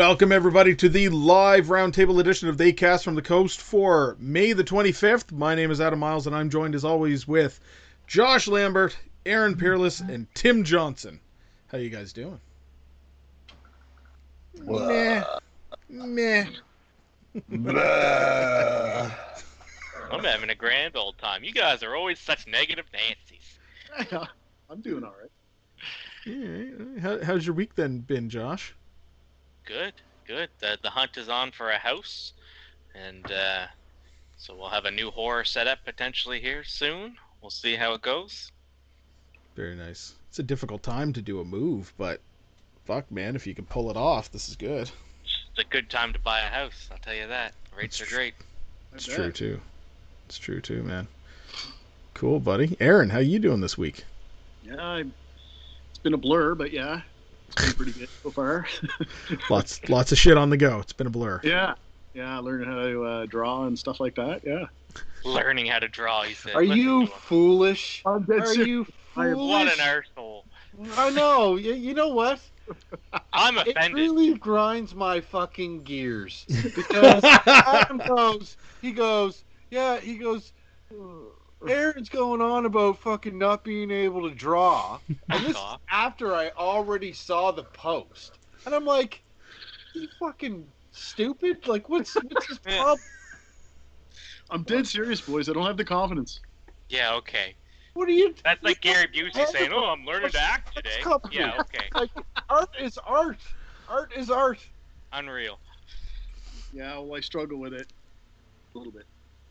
Welcome, everybody, to the live roundtable edition of They Cast from the Coast for May the 25th. My name is Adam Miles, and I'm joined as always with Josh Lambert, Aaron Peerless, and Tim Johnson. How you guys doing? Meh. Meh. I'm having a grand old time. You guys are always such negative Nancy's. I'm doing all right. Yeah, how, how's your week then been, Josh? Good, good. The the hunt is on for a house, and uh, so we'll have a new horror setup potentially here soon. We'll see how it goes. Very nice. It's a difficult time to do a move, but fuck, man, if you can pull it off, this is good. It's a good time to buy a house. I'll tell you that. Rates That's are great. It's bet. true too. It's true too, man. Cool, buddy. Aaron, how you doing this week? Yeah, I, it's been a blur, but yeah, it's been pretty good so far. Lots, lots of shit on the go. It's been a blur. yeah, yeah, learning how to uh, draw and stuff like that. Yeah. Learning how to draw. He said. Are Listen you foolish? I'm dead Are serious. you I am- foolish? What an arsehole. I know. You, you know what? I'm It really grinds my fucking gears because Adam goes, he goes, yeah, he goes. Aaron's going on about fucking not being able to draw, and this is after I already saw the post, and I'm like, you fucking stupid. Like, what's what's his problem? I'm dead serious, boys. I don't have the confidence. Yeah, okay. What are you? That's like Gary Busey saying, "Oh, I'm learning to act today." Come Yeah, okay. Like, art is art. Art is art. Unreal. Yeah, well, I struggle with it a little bit.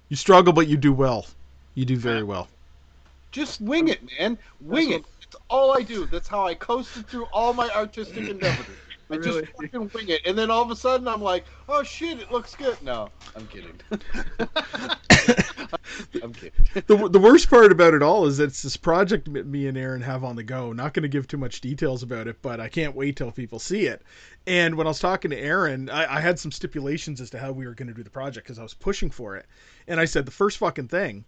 You struggle, but you do well. You do very well. Just wing it, man. Wing That's it. That's all I do. That's how I coasted through all my artistic endeavors. I just fucking wing it, and then all of a sudden I'm like, "Oh shit, it looks good." No, I'm kidding. I'm kidding. the the worst part about it all is that it's this project me and Aaron have on the go. Not going to give too much details about it, but I can't wait till people see it. And when I was talking to Aaron, I, I had some stipulations as to how we were going to do the project because I was pushing for it. And I said the first fucking thing,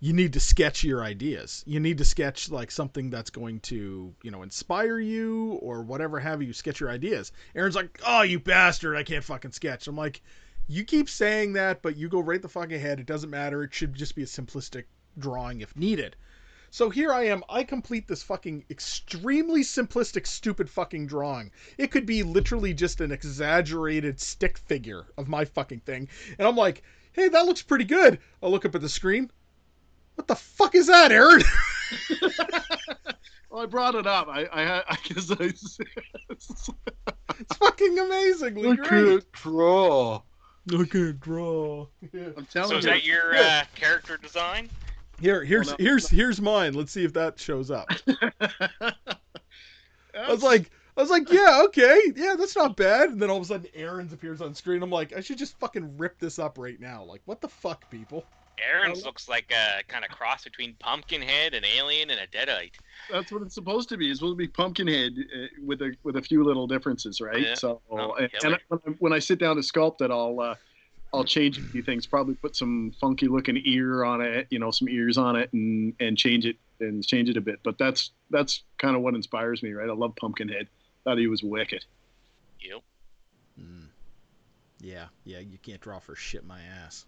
you need to sketch your ideas. You need to sketch like something that's going to you know inspire you or whatever have you. Sketch your ideas. Aaron's like, oh you bastard, I can't fucking sketch. I'm like. You keep saying that, but you go right the fuck ahead. It doesn't matter. It should just be a simplistic drawing if needed. So here I am. I complete this fucking extremely simplistic, stupid fucking drawing. It could be literally just an exaggerated stick figure of my fucking thing. And I'm like, hey, that looks pretty good. I look up at the screen. What the fuck is that, Aaron? Well, I brought it up. I, I I guess I. it's fucking amazingly I great. can't draw. I can't draw. I'm telling So is you. that your uh, character design? Here, here's no. here's here's mine. Let's see if that shows up. I I was like, I was like, yeah, okay, yeah, that's not bad. And then all of a sudden, Aaron's appears on screen. I'm like, I should just fucking rip this up right now. Like, what the fuck, people? Aaron's looks like a kind of cross between Pumpkinhead, an alien, and a Deadite. that's what it's supposed to be. It's supposed to be Pumpkinhead uh, with a with a few little differences, right? Yeah. So, Oh, and, killer. and when, I, when I sit down to sculpt it, I'll uh, I'll change a few things. Probably put some funky looking ear on it, you know, some ears on it, and and change it and change it a bit. But that's that's kind of what inspires me, right? I love Pumpkinhead. Thought he was wicked. Yep. Yeah, yeah, you can't draw for shit my ass.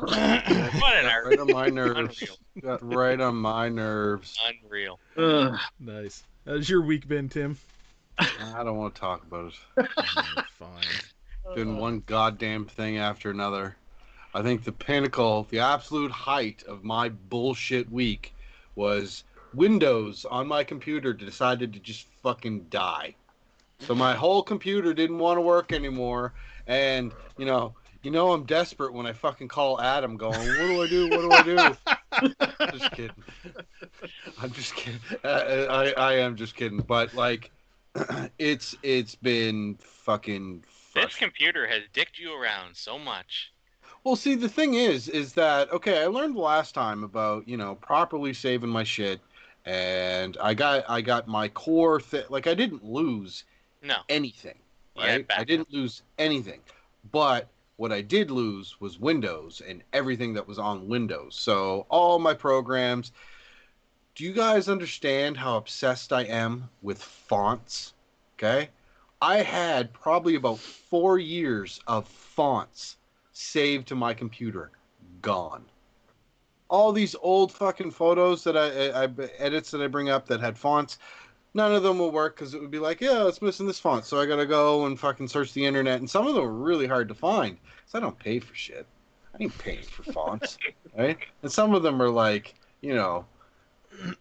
What an art. Right on my nerves. Got right on my nerves. Unreal. Ugh. Nice. How's your week been, Tim? I don't want to talk about it. Oh, fine. Been one goddamn thing after another. I think the pinnacle, the absolute height of my bullshit week was Windows on my computer decided to just fucking die. So my whole computer didn't want to work anymore. And, you know, you know I'm desperate when I fucking call Adam going, what do I do? What do I do? just kidding. I'm just kidding. Uh, I, I am just kidding. But like, it's it's been fucking. This computer has dicked you around so much. Well, see, the thing is, is that okay? I learned last time about you know properly saving my shit, and I got I got my core thing. Like I didn't lose No. anything, right? back I didn't lose anything, but what I did lose was Windows and everything that was on Windows. So all my programs. Do you guys understand how obsessed I am with fonts? Okay, I had probably about four years of fonts saved to my computer, gone. All these old fucking photos that I, I, I edits that I bring up that had fonts, none of them will work because it would be like, yeah, it's missing this font, so I gotta go and fucking search the internet, and some of them are really hard to find because I don't pay for shit. I ain't paying for fonts, right? And some of them are like, you know,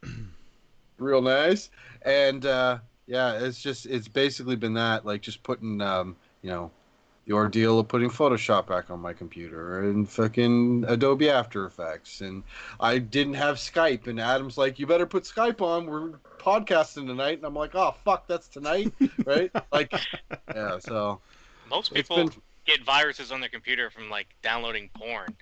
real nice, and uh, yeah, it's just it's basically been that like just putting um, you know the ordeal of putting Photoshop back on my computer and fucking Adobe After Effects. And I didn't have Skype. And Adam's like, you better put Skype on. We're podcasting tonight. And I'm like, oh, fuck, that's tonight. right? Like, yeah, so. Most people been- get viruses on their computer from like downloading porn,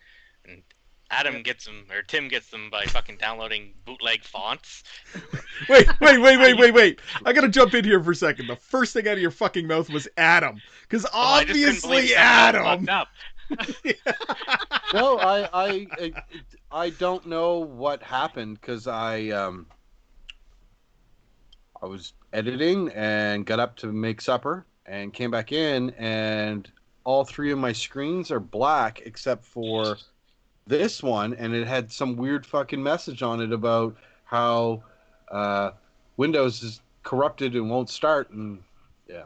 and Adam gets them or Tim gets them by fucking downloading bootleg fonts. Wait, wait, wait, wait, wait, wait. I gotta jump in here for a second. The first thing out of your fucking mouth was Adam. Because Oh, I just couldn't believe obviously Adam. fucked up. no, I, I, I, I don't know what happened because I, um, I was editing and got up to make supper and came back in and all three of my screens are black except for this one and it had some weird fucking message on it about how uh, Windows is corrupted and won't start and yeah,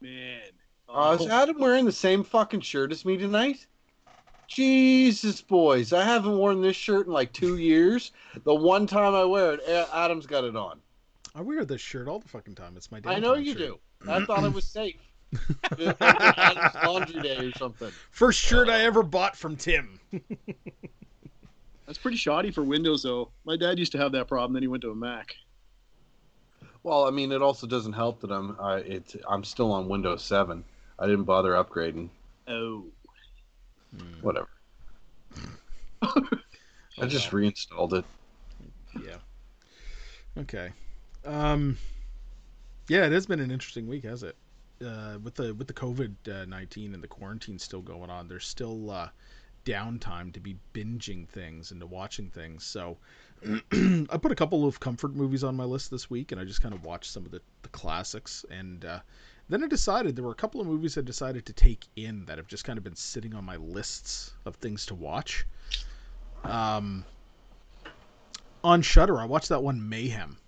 Man. uh, is Adam wearing the same fucking shirt as me tonight? Jesus, boys. I haven't worn this shirt in like two years. The one time I wear it, Adam's got it on. I wear this shirt all the fucking time. It's my I know you shirt. do. I thought it was safe. Adam's laundry day or something. First shirt I ever bought from Tim. That's pretty shoddy for Windows, though. My dad used to have that problem. Then he went to a Mac. Well, I mean, it also doesn't help that I'm I, it, I'm still on Windows 7. I didn't bother upgrading. Oh. Whatever. Oh, I just well. reinstalled it. Yeah. Okay. Um. Yeah, it has been an interesting week, has it? Uh, with the with the COVID uh, nineteen and the quarantine still going on, there's still uh, downtime to be binging things and to watching things. So I put a couple of comfort movies on my list this week, and I just kind of watched some of the, the classics. And uh, then I decided there were a couple of movies I decided to take in that have just kind of been sitting on my lists of things to watch. Um, on Shudder, I watched that one Mayhem.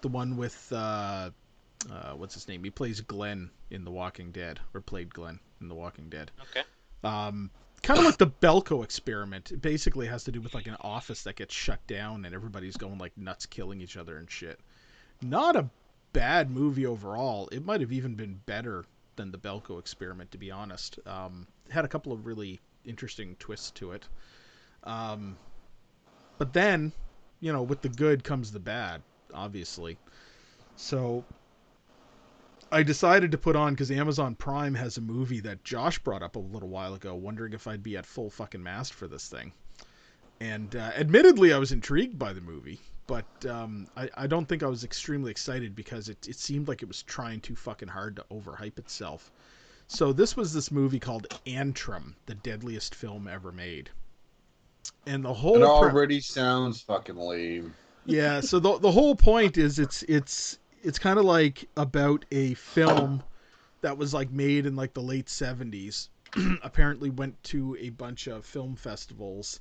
The one with uh, uh, what's his name? He plays Glenn in The Walking Dead, or played Glenn in The Walking Dead. Okay. Um, kind of like the Belko experiment. It basically has to do with like an office that gets shut down and everybody's going like nuts, killing each other and shit. Not a bad movie overall. It might have even been better than the Belko experiment, to be honest. Um, had a couple of really interesting twists to it. Um, but then, you know, with the good comes the bad, obviously. So I decided to put on because Amazon Prime has a movie that Josh brought up a little while ago, wondering if I'd be at full fucking mast for this thing. And uh, admittedly, I was intrigued by the movie, but um, I, I don't think I was extremely excited because it, it seemed like it was trying too fucking hard to overhype itself. So this was this movie called Antrum, the deadliest film ever made. And the whole It pre- already sounds fucking lame. yeah so the, the whole point is it's it's it's kind of like about a film that was like made in like the late 70s apparently went to a bunch of film festivals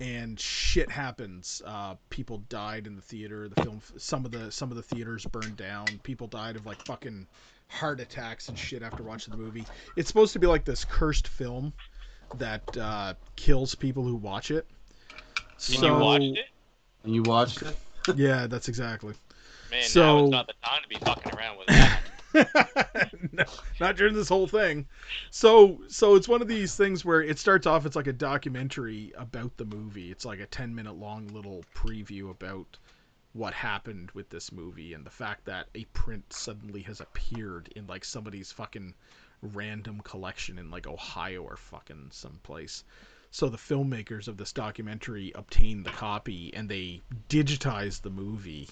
and shit happens. Uh, people died in the theater. The film some of the some of the theaters burned down. People died of like fucking heart attacks and shit after watching the movie. It's supposed to be like this cursed film that uh, kills people who watch it. And you watched it? You watched it? yeah that's exactly Man, now So- is not the time to be fucking around with that. no, not during this whole thing. So, so it's one of these things where it starts off. It's like a documentary about the movie. It's like a ten minute long little preview about what happened with this movie and the fact that a print suddenly has appeared in like somebody's fucking random collection in like Ohio or fucking someplace. So the filmmakers of this documentary obtained the copy and they digitized the movie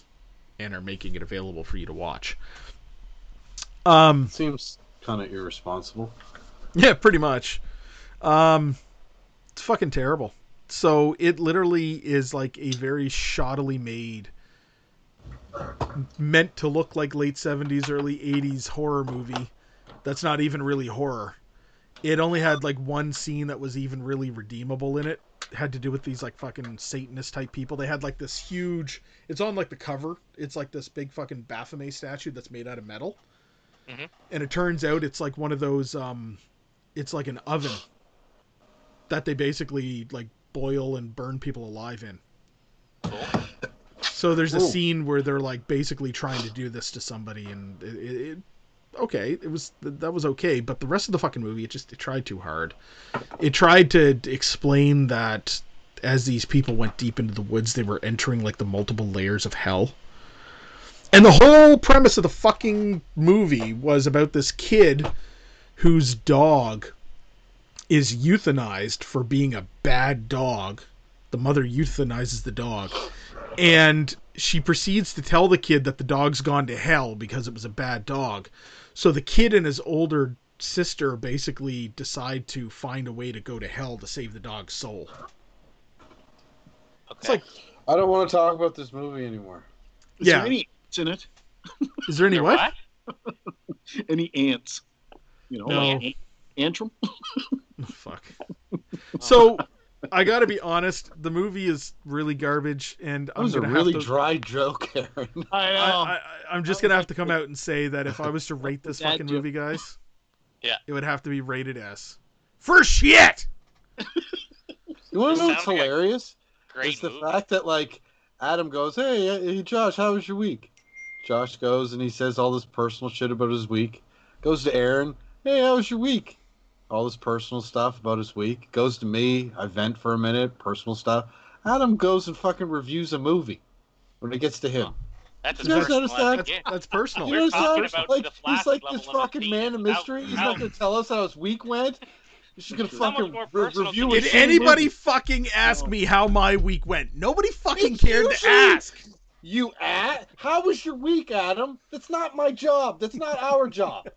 and are making it available for you to watch. Um, Seems kind of irresponsible. yeah, pretty much. Um, it's fucking terrible. So it literally is like a very shoddily made meant to look like late 70s early 80s horror movie that's not even really horror it only had like one scene that was even really redeemable in it. It had to do with these like fucking satanist type people they had like this huge it's on like the cover it's like this big fucking baphomet statue that's made out of metal Mhm. and it turns out it's like one of those um it's like an oven that they basically like boil and burn people alive in Cool. so there's a Cool. scene where they're like basically trying to do this to somebody, and it, it, it okay, it was that was okay, but the rest of the fucking movie, it just it tried too hard. It tried to explain that as these people went deep into the woods, they were entering like the multiple layers of hell. And the whole premise of the fucking movie was about this kid whose dog is euthanized for being a bad dog. The mother euthanizes the dog and she proceeds to tell the kid that the dog's gone to hell because it was a bad dog. So the kid and his older sister basically decide to find a way to go to hell to save the dog's soul. Okay. It's like, I don't want to talk about this movie anymore. Is Yeah. there any ants in it? is there any There what? Any ants? You know, No. like an- Antrum? Oh, fuck. So I got to be honest, the movie is really garbage, and That I'm was a gonna really have to. dry joke, Aaron. I I, I, I'm just gonna have to come out and say that if I was to rate this fucking joke. movie, guys, Yeah. it would have to be rated S. For shit. You want to know what's Sounds like a hilarious? It's the movie. fact that like Adam goes, "Hey, uh, hey, Josh, how was your week?" Josh goes and he says all this personal shit about his week. Goes to Aaron, "Hey, how was your week?" All this personal stuff about his week. Goes to me, I vent for a minute, personal stuff. Adam goes and fucking reviews a movie when it gets to him. That's You guys personal notice that? That's, gets. that's personal. You We're know, talking so, about like he's like this fucking obscene. man of How- mystery. He's how- not gonna tell us how his week went. He's just gonna fucking re- review it. Did anybody movie. fucking ask me how my week went? Nobody fucking It's cared to ask. You at? How was your week, Adam? That's not my job. That's not our job.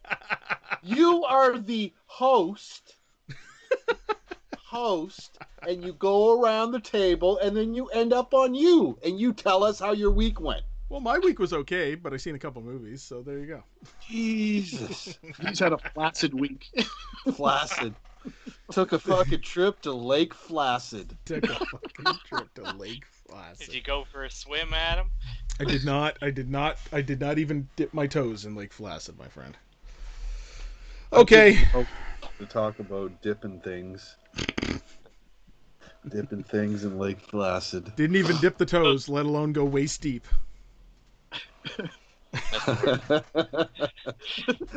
You are the host. Host, and you go around the table, and then you end up on you, and you tell us how your week went. Well, my week was okay, but I seen a couple movies, so there you go. Jesus, He's had a flaccid week. Flaccid. Took a fucking trip to Lake Flaccid. Took a fucking trip to Lake Did Placid. you go for a swim, Adam? I did not. I did not. I did not even dip my toes in Lake Placid, my friend. Okay. To talk about dipping things. Dipping things in Lake Placid. Didn't even dip the toes, let alone go waist deep.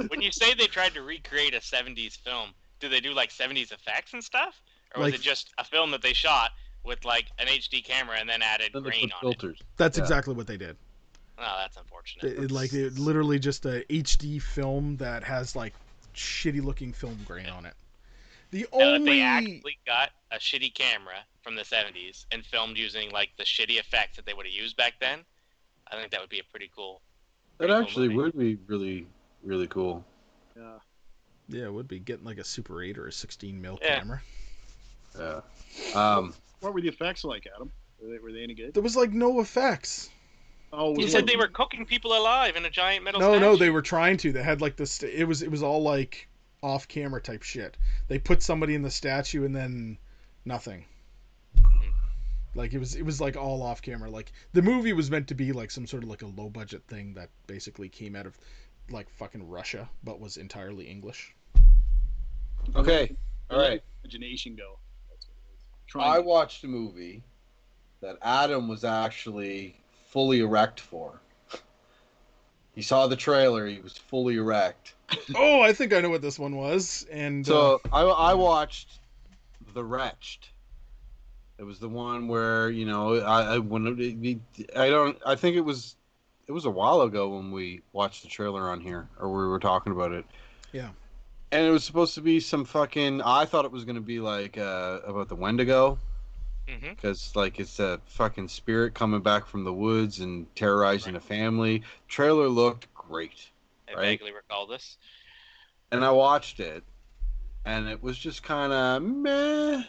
When you say they tried to recreate a 70s film, do they do like 70s effects and stuff? Or was Like- it just a film that they shot with like an HD camera and then added then they grain put on it? filters. That's Yeah. exactly what they did. Oh, that's unfortunate. It, it, like it, literally just a HD film that has like shitty looking film grain on it. The Now, if only they actually got a shitty camera from the 70s and filmed using like the shitty effects that they would have used back then, I think that would be a pretty cool. That pretty cool actually movie. would be really, really cool. Yeah. yeah, it would be getting like a Super 8 or a 16 mil Yeah. camera. Yeah. Um, What were the effects like, Adam? Were they, were they any good? There was like no effects. Oh, You said it- they were cooking people alive in a giant metal. No, no, they were trying to. They had like this. It was it was all like off camera type shit. They put somebody in the statue and then nothing. Like it was it was like all off camera. Like the movie was meant to be like some sort of like a low budget thing that basically came out of like fucking Russia, but was entirely English. okay. All right. Imagination go. That's what it is. I watched a movie that Adam was actually fully erect for. He saw the trailer. He was fully erect. oh, I think I know what this one was. And uh, So I, I watched The Wretched. It was the one where you know I, I when it, I don't I think it was it was a while ago when we watched the trailer on here or we were talking about it. Yeah. And it was supposed to be some fucking. I thought it was going to be like uh, about the Wendigo because like it's a fucking spirit coming back from the woods and terrorizing a family. Trailer looked great. I Right. vaguely recall this. and I watched it, and it was just kind of meh.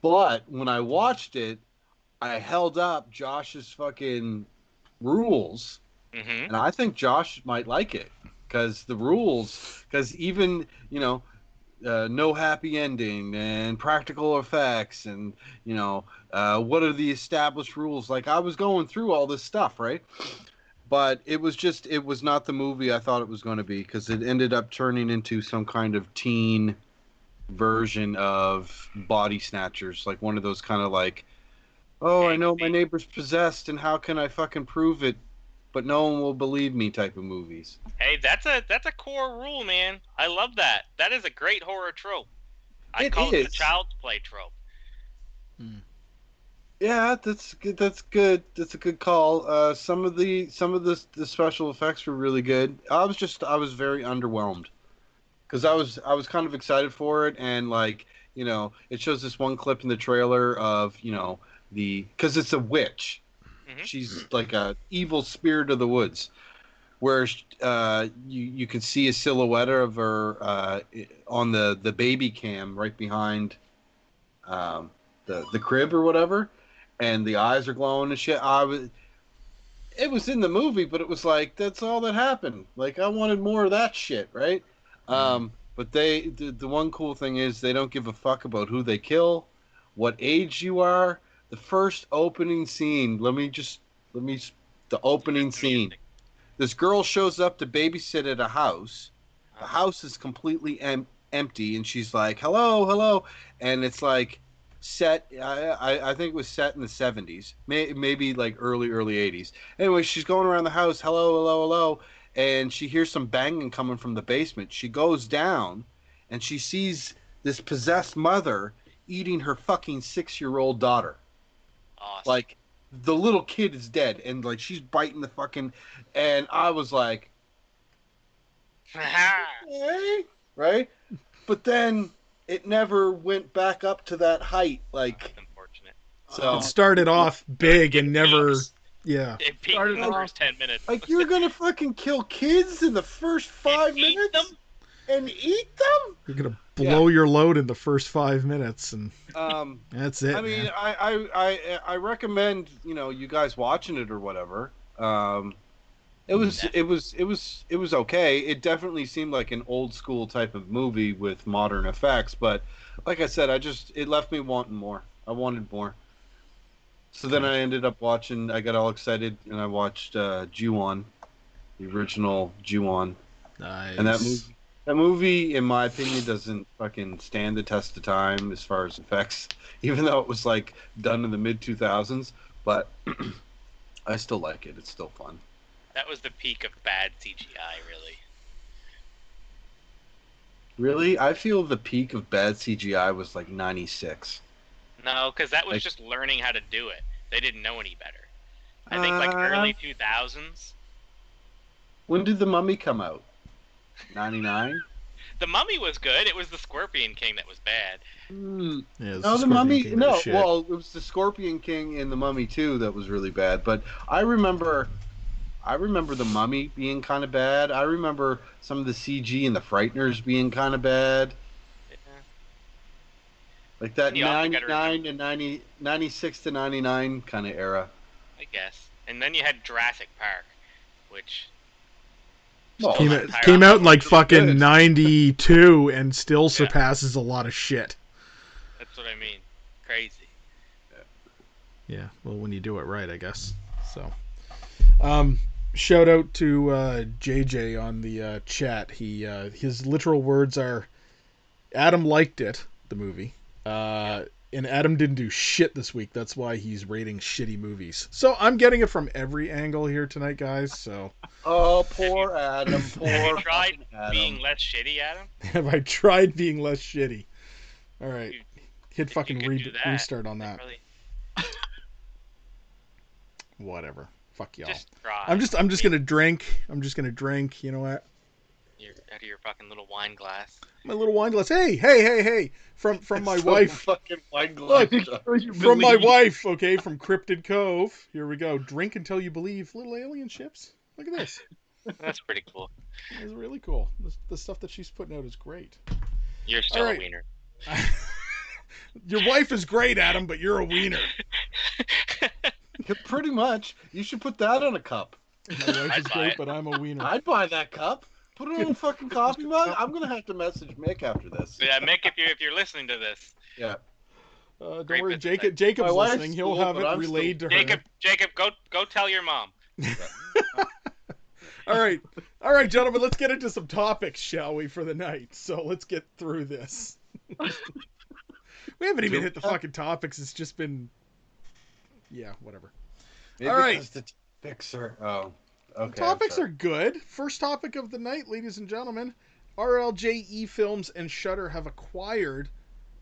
But when I watched it, I held up Josh's fucking rules, hmm and I think Josh might like it because the rules, because even you know, uh, no happy ending and practical effects, and you know, uh, what are the established rules? Like I was going through all this stuff, right? But it was just, it was not the movie I thought it was going to be because it ended up turning into some kind of teen version of Body Snatchers, like one of those kind of like, oh, I know my neighbor's possessed, and how can I fucking prove it? But no one will believe me type of movies. Hey, that's a that's a core rule, man. I love that. That is a great horror trope. I It call it the is. child's play trope. Yeah, that's good. That's good. That's a good call. Uh, some of the some of the the special effects were really good. I was just I was very underwhelmed because I was I was kind of excited for it, and like you know, it shows this one clip in the trailer of you know the because it's a witch. Mhm. She's like a evil spirit of the woods, where uh, you you can see a silhouette of her uh, on the the baby cam right behind um, the the crib or whatever, and the eyes are glowing and shit. I was. It was in the movie, but it was like that's all that happened. Like I wanted more of that shit, right? Um, but they the, the one cool thing is they don't give a fuck about who they kill, what age you are. The first opening scene. Let me just let me the opening scene. This girl shows up to babysit at a house. The uh-huh. house is completely em- empty, and she's like, "Hello, hello," and it's like set. I, I I think it was set in the seventies, may, maybe like early early eighties. Anyway, she's going around the house, "Hello, hello, hello," and she hears some banging coming from the basement. She goes down, and she sees this possessed mother eating her fucking six year old daughter Awesome. like the little kid is dead and like she's biting the fucking and i was like hey, right but then it never went back up to that height like That's unfortunate. so It started off big and never. Peaks. Yeah. It peaked Started in the off- first ten minutes. like you're gonna fucking kill kids in the first five eat minutes them? and eat them You're gonna blow your load in the first five minutes, and um that's it. I mean, man. I, I, I, I recommend you know you guys watching it or whatever. Um, it was it was it was it was okay. It definitely seemed like an old school type of movie with modern effects, but like I said, I just it left me wanting more. I wanted more. So then I ended up watching. I got all excited and I watched uh, Ju-on, the original Ju-on, nice. and that movie. That movie, in my opinion, doesn't fucking stand the test of time as far as effects, even though it was like done in the mid 2000s. But I still like it. It's still fun. That was the peak of bad CGI, really. Really, I feel the peak of bad CGI was like 96. No, because that was Like- just learning how to do it. They didn't know any better. I think like Uh, early 2000s. When did The Mummy come out? 99? The Mummy was good. It was the Scorpion King that was bad. Hmm. Yeah, it's No, the Scorpion Mummy. King No, well, it was the Scorpion King and the Mummy too that was really bad. But I remember, I remember the Mummy being kind of bad. I remember some of the CG and the Frighteners being kind of bad. Yeah. Like that You also gotta 99 to 90, 96 to 99 kind of era. I guess. And then you had Jurassic Park, which Well, came, out, came out in like fucking good. 92 and still surpasses a lot of shit. that's what I mean. Crazy. Yeah, well, when you do it right, I guess. So, um, shout out to uh, JJ on the uh, chat. He uh, his literal words are, "Adam liked it, the movie, uh, and Adam didn't do shit this week. That's why he's rating shitty movies." So I'm getting it from every angle here tonight, guys. So Oh, poor Adam. Poor Have you tried Adam. being less shitty, Adam? have I tried being less shitty? All right, You- hit fucking re- that. restart on that. Really, Whatever. Fuck y'all. just. I'm just I'm just gonna drink. I'm just gonna drink. You know what? You're out of your fucking little wine glass. my little wine glass. Hey, hey, hey, hey! From from my Some wife, Fucking wine glass. Look, from my wife. Okay, from Cryptid Cove. Here we go. Drink until you believe. Little alien ships. Look at this. That's pretty cool. It's really cool. The, the stuff that she's putting out is great. You're still Alright. a wiener. Your wife is great, Adam, but you're a wiener. Pretty much. You should put that on a cup. My wife I'd is great, it. but I'm a wiener. I'd buy that cup. Put it in a fucking coffee mug. I'm gonna have to message Mick after this. Yeah, Mick, if you're if you're listening to this, Yeah. Uh, don't Great worry, Jacob. idea. Jacob's My listening. He'll cool, have it I'm relayed to her. Jacob, Jacob, go go tell your mom. All right, all right, gentlemen. Let's get into some topics, shall we, for the night? So let's get through this. we haven't even hit the fucking topics. It's just been, yeah, whatever. Maybe All right. because The topics are. Oh. Okay. topics are good. First topic of the night, ladies and gentlemen. RLJE Films and Shudder have acquired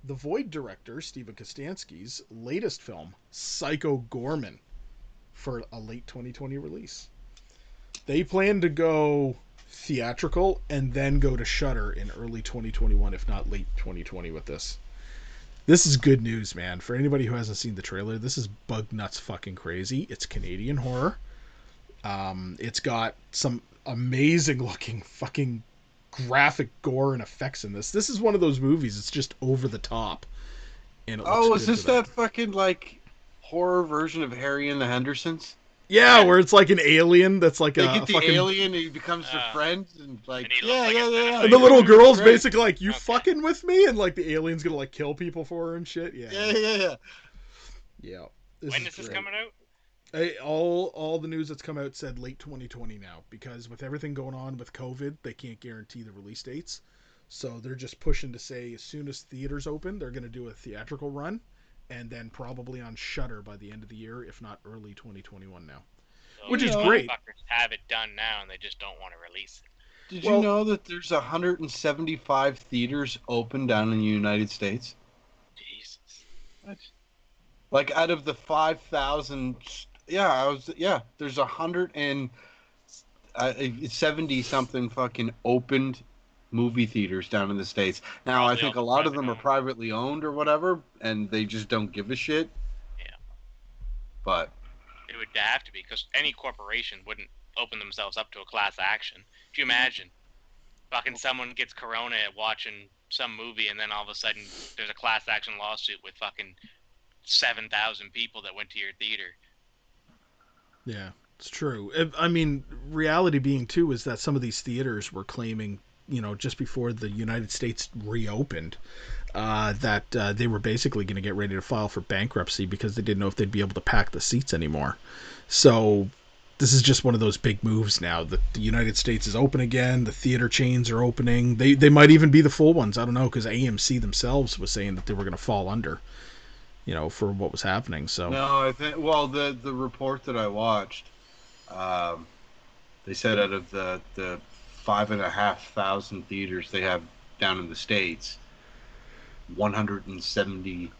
the Void director Steven Kostanski's latest film, Psycho Goreman, for a late 2020 release. They plan to go theatrical and then go to Shudder in early 2021, if not late 2020, with this. This is good news, man. For anybody who hasn't seen the trailer, this is bug nuts fucking crazy. It's Canadian horror. Um, it's got some amazing looking fucking graphic gore and effects in this. This is one of those movies. It's just over the top. And it Oh, is this for that fucking like horror version of Harry and the Hendersons? Yeah, where it's like an alien that's like They a, get the fucking. alien and he becomes their Ah. friend and like And yeah, like yeah, yeah, yeah. And the little girl's basically like, "You Okay. fucking with me," and like the alien's gonna like kill people for her and shit. Yeah, Yeah, yeah, yeah. yeah. This when is is this great. coming out? Hey, all all the news that's come out said late 2020 now because with everything going on with COVID, they can't guarantee the release dates. So they're just pushing to say as soon as theaters open, they're going to do a theatrical run, and then probably on Shudder by the end of the year, if not early 2021 now. So Which these is great. Have it done now, and they just don't want to release it. Did Well- you know that there's 175 theaters open down in the United States? Jesus. Like out of the 5,000, yeah, I was yeah. There's a hundred and uh, seventy something fucking opened movie theaters down in the states. Now I think a lot of them are privately owned or whatever, and they just don't give a shit. Yeah. But It would have to be because any corporation wouldn't open themselves up to a class action. Do you imagine? Fucking someone gets corona watching some movie, and then all of a sudden there's a class action lawsuit with fucking seven thousand people that went to your theater. Yeah, it's true. I- mean, reality being too is that some of these theaters were claiming, you know, just before the United States reopened, uh, that uh, they were basically going to get ready to file for bankruptcy because they didn't know if they'd be able to pack the seats anymore. So this is just one of those big moves now that the United States is open again. The theater chains are opening. They they might even be the full ones. I don't know because AMC themselves was saying that they were going to fall under, you know, for what was happening. So no, I think well the the report that I watched, um, they said out of the the five and a half thousand theaters they have down in the states, 179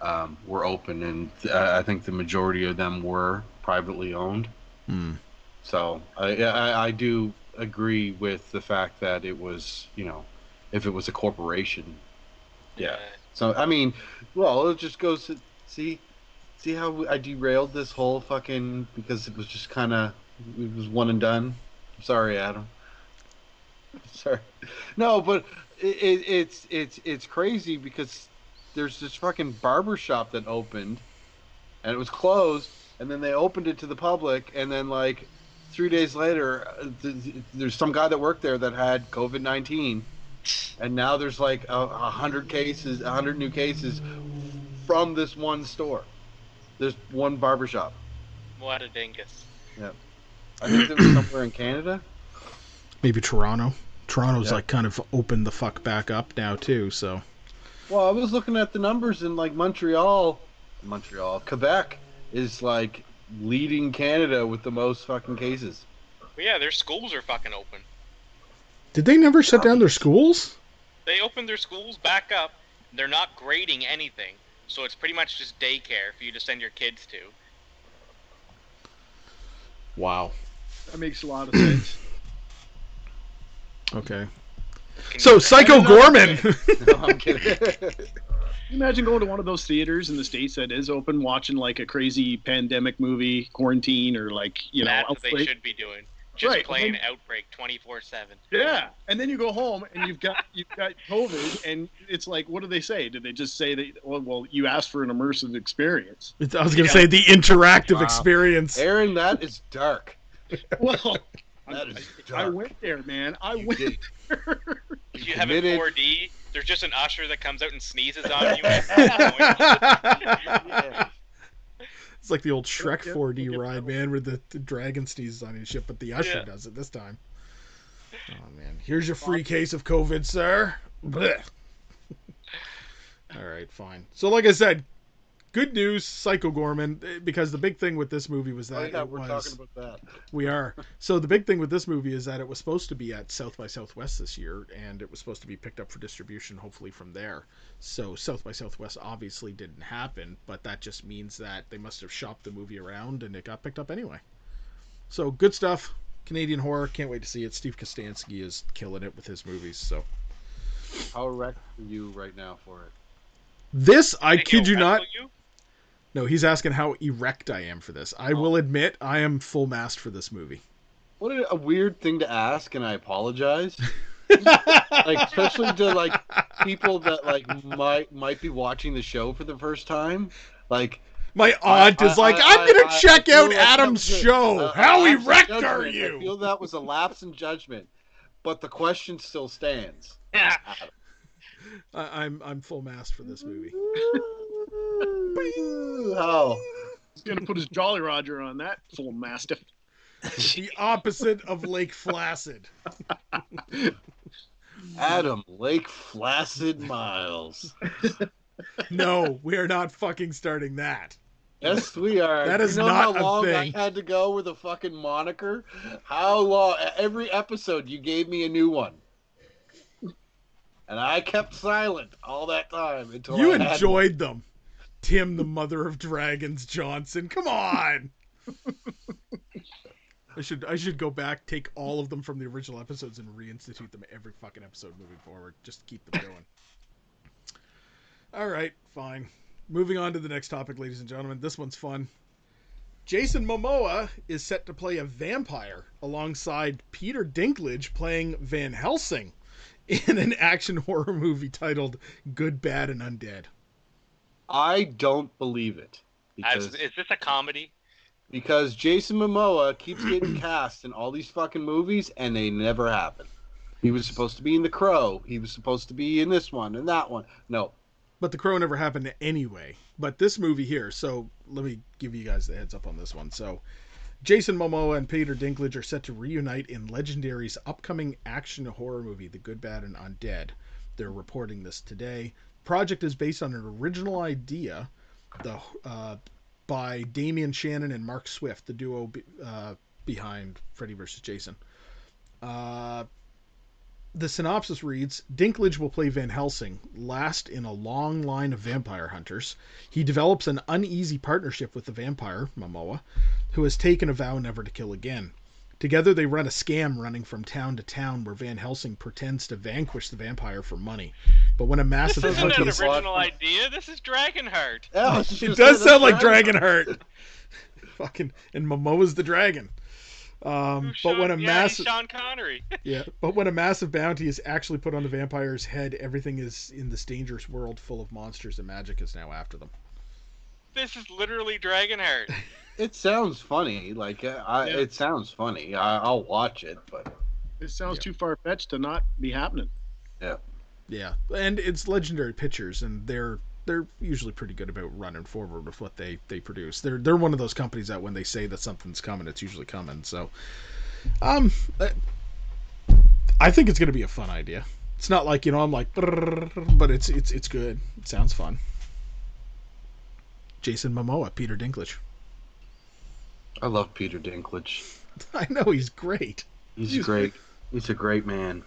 um, were open, and uh, I think the majority of them were privately owned. hmm. So I, I I do agree with the fact that it was you know, if it was a corporation, Yeah. Uh, so I mean, well, it just goes to see, see how I derailed this whole fucking because it was just kind of it was one and done. Sorry, Adam. Sorry, no, but it, it, it's it's it's crazy because there's this fucking barber shop that opened, and it was closed, and then they opened it to the public, and then like three days later, uh, th- th- there's some guy that worked there that had COVID nineteen and now there's like a, a hundred cases, a hundred new cases from this one store. There's one barbershop. what a dingus. I think it was somewhere in Canada. maybe Toronto. Toronto's Yeah. like kind of opened the fuck back up now too. So Well, I was looking at the numbers in like Montreal, Montreal, Quebec is like leading Canada with the most fucking cases. But yeah, their schools are fucking open. Did they never shut down um, their schools? They opened their schools back up. They're not grading anything, so it's pretty much just daycare for you to send your kids to. Wow. That makes a lot of sense. Okay. Can So you- Psycho Goreman. No, I'm kidding. Imagine going to one of those theaters in the states that is open, watching like a crazy pandemic movie, quarantine, or like you know, that's what they should be doing. Just Right, playing and Outbreak twenty four seven. Yeah, and then you go home and you've got you've got COVID, and it's like, what do they say? Did they just say that? Well, well you asked for an immersive experience. It's, I was gonna Yeah. say the interactive Wow. experience. Aaron, that is dark. Well, That I, is I went there, man. I You went. did. there. You have it committed. four D, there's just an usher that comes out and sneezes on you. It's like the old Shrek Yeah, 4D ride, man, where the, the dragon sneezes on your ship, but the usher Yeah. does it this time. Oh man, here's your free case of COVID, sir. Blech. All right, fine. So, like I said, good news, Psycho Goreman, eh, because the big thing with this movie was Oh, that yeah, it we're was talking about that. we are. So the big thing with this movie is that it was supposed to be at South by Southwest this year, and it was supposed to be picked up for distribution, hopefully from there. So South by Southwest obviously didn't happen, but that just means that they must have shopped the movie around, and it got picked up anyway. So good stuff. Canadian horror. Can't wait to see it. Steve Kostanski is killing it with his movies. So How erect are you right now for it? this, I Think kid he'll you not. you? No, he's asking how erect I am for this. I Oh. will admit I am full mast for this movie. What a, a weird thing to ask, and I apologize. like especially to like people that like might might be watching the show for the first time. Like My I- aunt is I- like, I- I'm gonna I- I check feel out like Adam's that show. a- a How erect judgment. are I you? feel that was a lapse in judgment, but the question still stands. Yeah. I, I'm I'm full mast for this movie. How? Oh. He's gonna put his Jolly Roger on that full mastiff. the opposite of Lake Flaccid. Adam Lake Flaccid Miles. No, we are not fucking starting that. Yes, we are. That is You know not a how long thing. I had to go with a fucking moniker. How long? Every episode, you gave me a new one, and I kept silent all that time until You I had enjoyed them. Tim, the mother of dragons, Johnson. Come on. I should I should go back, take all of them from the original episodes, and reinstitute them every fucking episode moving forward. Just keep them going. All right, fine. Moving on to the next topic, ladies and gentlemen. This one's fun. Jason Momoa is set to play a vampire alongside Peter Dinklage playing Van Helsing in an action horror movie titled Good, Bad, and Undead. I don't believe it because is this a comedy? because Jason Momoa keeps getting cast in all these fucking movies and they never happen. He was supposed to be in The Crow. He was supposed to be in this one and that one. No, But The Crow never happened anyway. But this movie here, so let me give you guys the heads up on this one. So, Jason Momoa and Peter Dinklage are set to reunite in Legendary's upcoming action horror movie, The Good, Bad, and Undead. They're reporting this today. Project is based on an original idea, the uh, by Damian Shannon and Mark Swift, the duo be, uh, behind Freddy vs. Jason. Uh, the synopsis reads Dinklage will play Van Helsing, last in a long line of vampire hunters. He develops an uneasy partnership with the vampire, Momoa, who has taken a vow never to kill again. Together, they run a scam running from town to town where Van Helsing pretends to vanquish the vampire for money. But when a massive This isn't an is. original idea. This is Dragonheart. Yeah, I was just It does sound like Dragonheart. Fucking. And Momoa's the dragon. Um, Who's but when a yeah, massive. Sean Connery. Yeah, but when a massive bounty is actually put on the vampire's head, everything is in this dangerous world full of monsters and magic is now after them. This is literally Dragonheart. It sounds funny. Like uh, I, Yeah. it sounds funny. I, I'll watch it, but it sounds Yeah. too far fetched to not be happening. Yeah, yeah, and it's legendary pictures, and they're they're usually pretty good about running forward with what they they produce. They're they're one of those companies that when they say that something's coming, it's usually coming. So, um, I think it's gonna be a fun idea. It's not like you know I'm like, but it's it's it's good. It sounds fun. Jason Momoa, Peter Dinklage. I love Peter Dinklage. I know he's great. He's He's great. He's a great man.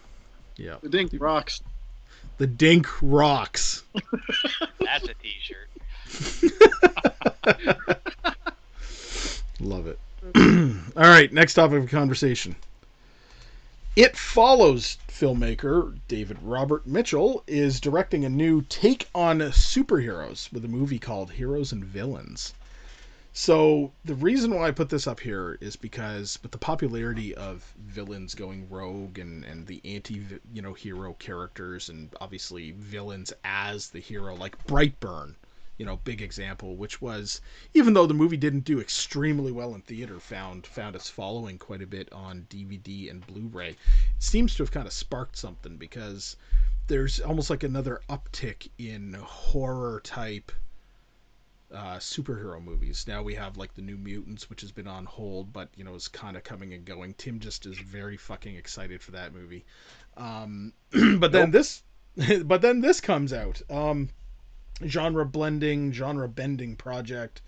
Yeah, The dink rocks. the Dink rocks. That's a T-shirt. Love it. All right, next topic of conversation. It follows filmmaker David Robert Mitchell is directing a new take on superheroes with a movie called Heroes and Villains. So the reason why I put this up here is because with the popularity of villains going rogue and, and the anti you know hero characters and obviously villains as the hero like Brightburn, you know, big example, which was even though the movie didn't do extremely well in theater, found found its following quite a bit on DVD and Blu-ray. It seems to have kind of sparked something because there's almost like another uptick in horror type uh, superhero movies. Now we have like the New Mutants, which has been on hold, but you know is kind of coming and going. Tim just is very fucking excited for that movie. Um, but then this, but then this comes out. Um, genre blending, genre bending project,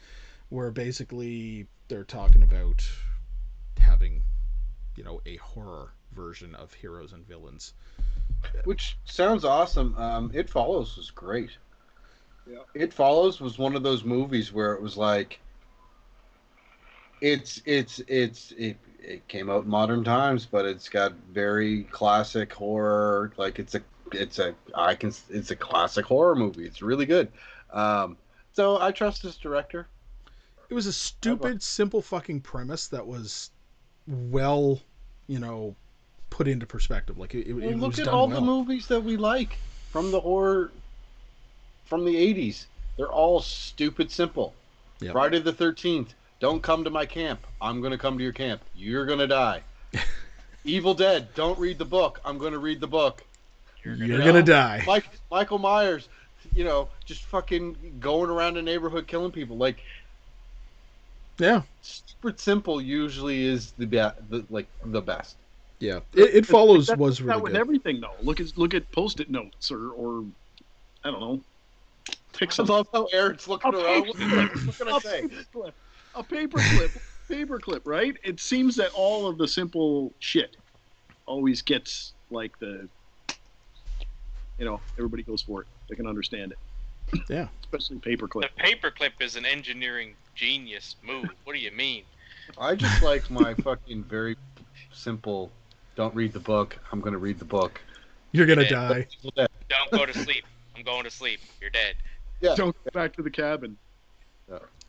where basically they're talking about having, you know, a horror version of heroes and villains. Which sounds awesome. Um, it Follows was great. Yeah. It Follows was one of those movies where it was like, it's it's it's it, it came out in modern times, but it's got very classic horror. Like it's a it's a I can it's a classic horror movie. It's really good. Um, so I trust this director. It was a stupid, simple fucking premise that was well, you know, put into perspective. Like it, Well, it look was at all well. the movies that we like from the horror from the 80s. They're all stupid simple. Yep. Friday the 13th. Don't come to my camp. I'm going to come to your camp. You're going to die. Evil Dead. Don't read the book. I'm going to read the book. You're You're gonna, gonna die. Mike Michael Myers, you know, just fucking going around the neighborhood killing people. Like Yeah, stupid simple usually is the, be- the like the best. yeah. It, it follows That- was that really with good. everything though. Look at look at post-it notes or or I don't know. Pick I some love how Aaron's looking A around. paper What can I a say? paper. A paper clip. paper clip, right? It seems that all of the simple shit always gets like the you know, everybody goes for it. They can understand it. Yeah. Especially paperclip. The paperclip is an engineering genius move. What do you mean? I just like my fucking very simple. Don't read the book. I'm going to read the book. You're gonna die. Don't go to sleep. I'm going to sleep. You're dead. Yeah. Don't go back to the cabin.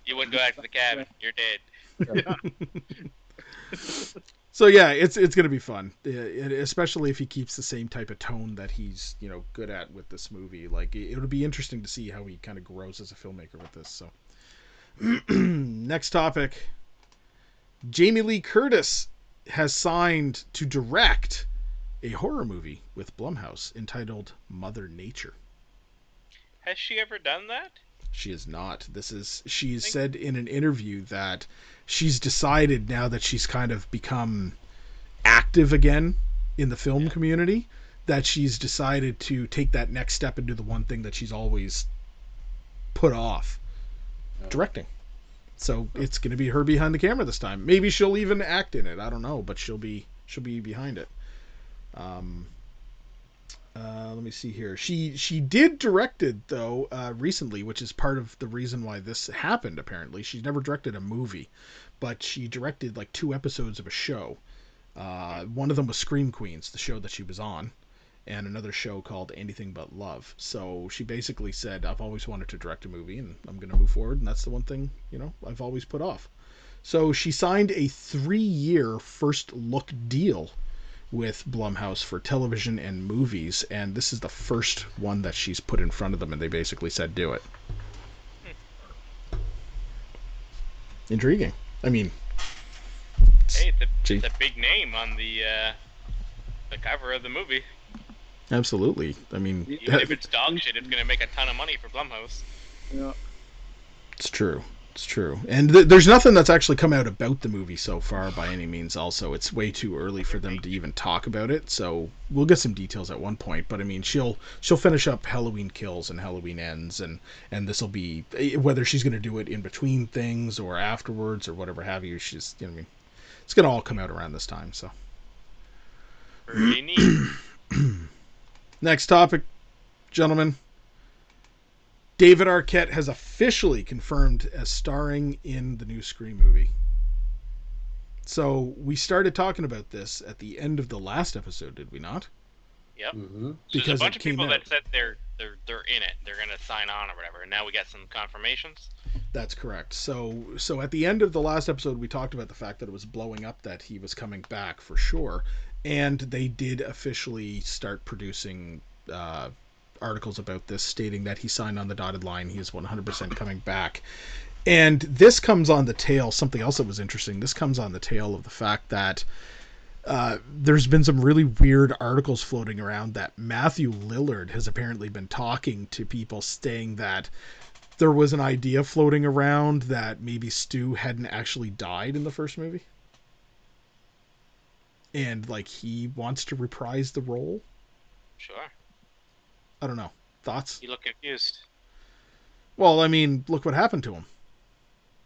You wouldn't go back to the cabin. You're dead. So yeah, it's it's gonna be fun, uh, and especially if he keeps the same type of tone that he's you know good at with this movie. Like it, it'll be interesting to see how he kind of grows as a filmmaker with this. So next topic, Jamie Lee Curtis has signed to direct a horror movie with Blumhouse entitled Mother Nature. Has she ever done that? She is not. This is she's Think- said in an interview that she's decided now that she's kind of become active again in the film community that she's decided to take that next step and do the one thing that she's always put off Yeah. directing. So it's going to be her behind the camera this time. Maybe she'll even act in it. I don't know, but she'll be she'll be behind it. Um, uh, let me see here. She she did directed though uh, recently, which is part of the reason why this happened. Apparently, she's never directed a movie, but she directed like two episodes of a show. Uh, one of them was Scream Queens, the show that she was on, and another show called Anything But Love. So she basically said, "I've always wanted to direct a movie, and I'm going to move forward." And that's the one thing you know I've always put off. So she signed a three-year first look deal with Blumhouse for television and movies, and this is the first one that she's put in front of them, and they basically said, "Do it." Intriguing. I mean, Hey, it's a, it's a big name on the uh, the cover of the movie. absolutely. I mean, Even if it's dog shit, it's gonna make a ton of money for Blumhouse. Yeah. It's true. It's true. And th- there's nothing that's actually come out about the movie so far by any means. Also, it's way too early for them to even talk about it. So we'll get some details at one point. But I mean, she'll she'll finish up Halloween Kills and Halloween Ends, and and this will be eh, whether she's going to do it in between things or afterwards or whatever have you. She's you know I mean. It's going to all come out around this time. So neat. next topic, gentlemen. David Arquette has officially confirmed as starring in the new Scream movie. So we started talking about this at the end of the last episode, did we not? Yep. Mm-hmm. Because There's a bunch of people out. that said they're they're they're in it. They're gonna sign on or whatever. And now we got some confirmations. That's correct. So so at the end of the last episode we talked about the fact that it was blowing up that he was coming back for sure. And they did officially start producing uh, articles about this stating that he signed on the dotted line. He is 100% coming back. And this comes on the tail, something else that was interesting. This comes on the tail of the fact that uh, there's been some really weird articles floating around that Matthew Lillard has apparently been talking to people saying that there was an idea floating around that maybe Stu hadn't actually died in the first movie. And like he wants to reprise the role. Sure. I don't know. Thoughts? You look confused. Well, I mean, look what happened to him.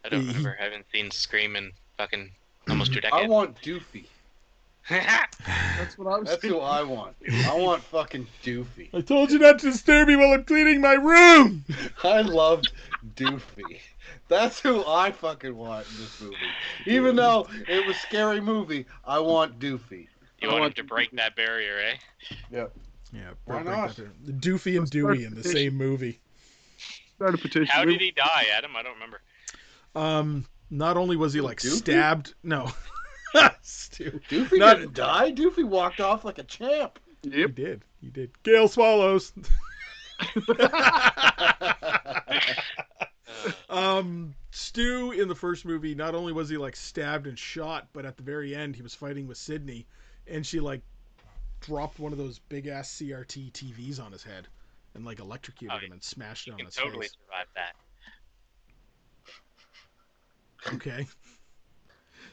I don't He- remember. I haven't seen Scream in fucking almost two decades. I want Doofy. That's what I was That's thinking. who I want. I want fucking Doofy. I told you not to disturb me while I'm cleaning my room. I loved Doofy. That's who I fucking want in this movie. Even though it was a scary movie, I want Doofy. you I want him to break that barrier, eh? Yeah, Why not? that there. The Doofy and Let's Dewey in the the same movie. Start a petition. How did he die, Adam? I don't remember. Um, not only was he like Doofy? stabbed, no, Stu. Doofy Not- didn't die. Doofy walked off like a champ. He did. He did. Gail swallows. Um, Stu in the first movie, not only was he like stabbed and shot, but at the very end he was fighting with Sidney, and she like dropped one of those big ass CRT TVs on his head, and like electrocuted Oh, him and smashed it on his totally face. survive that. Okay.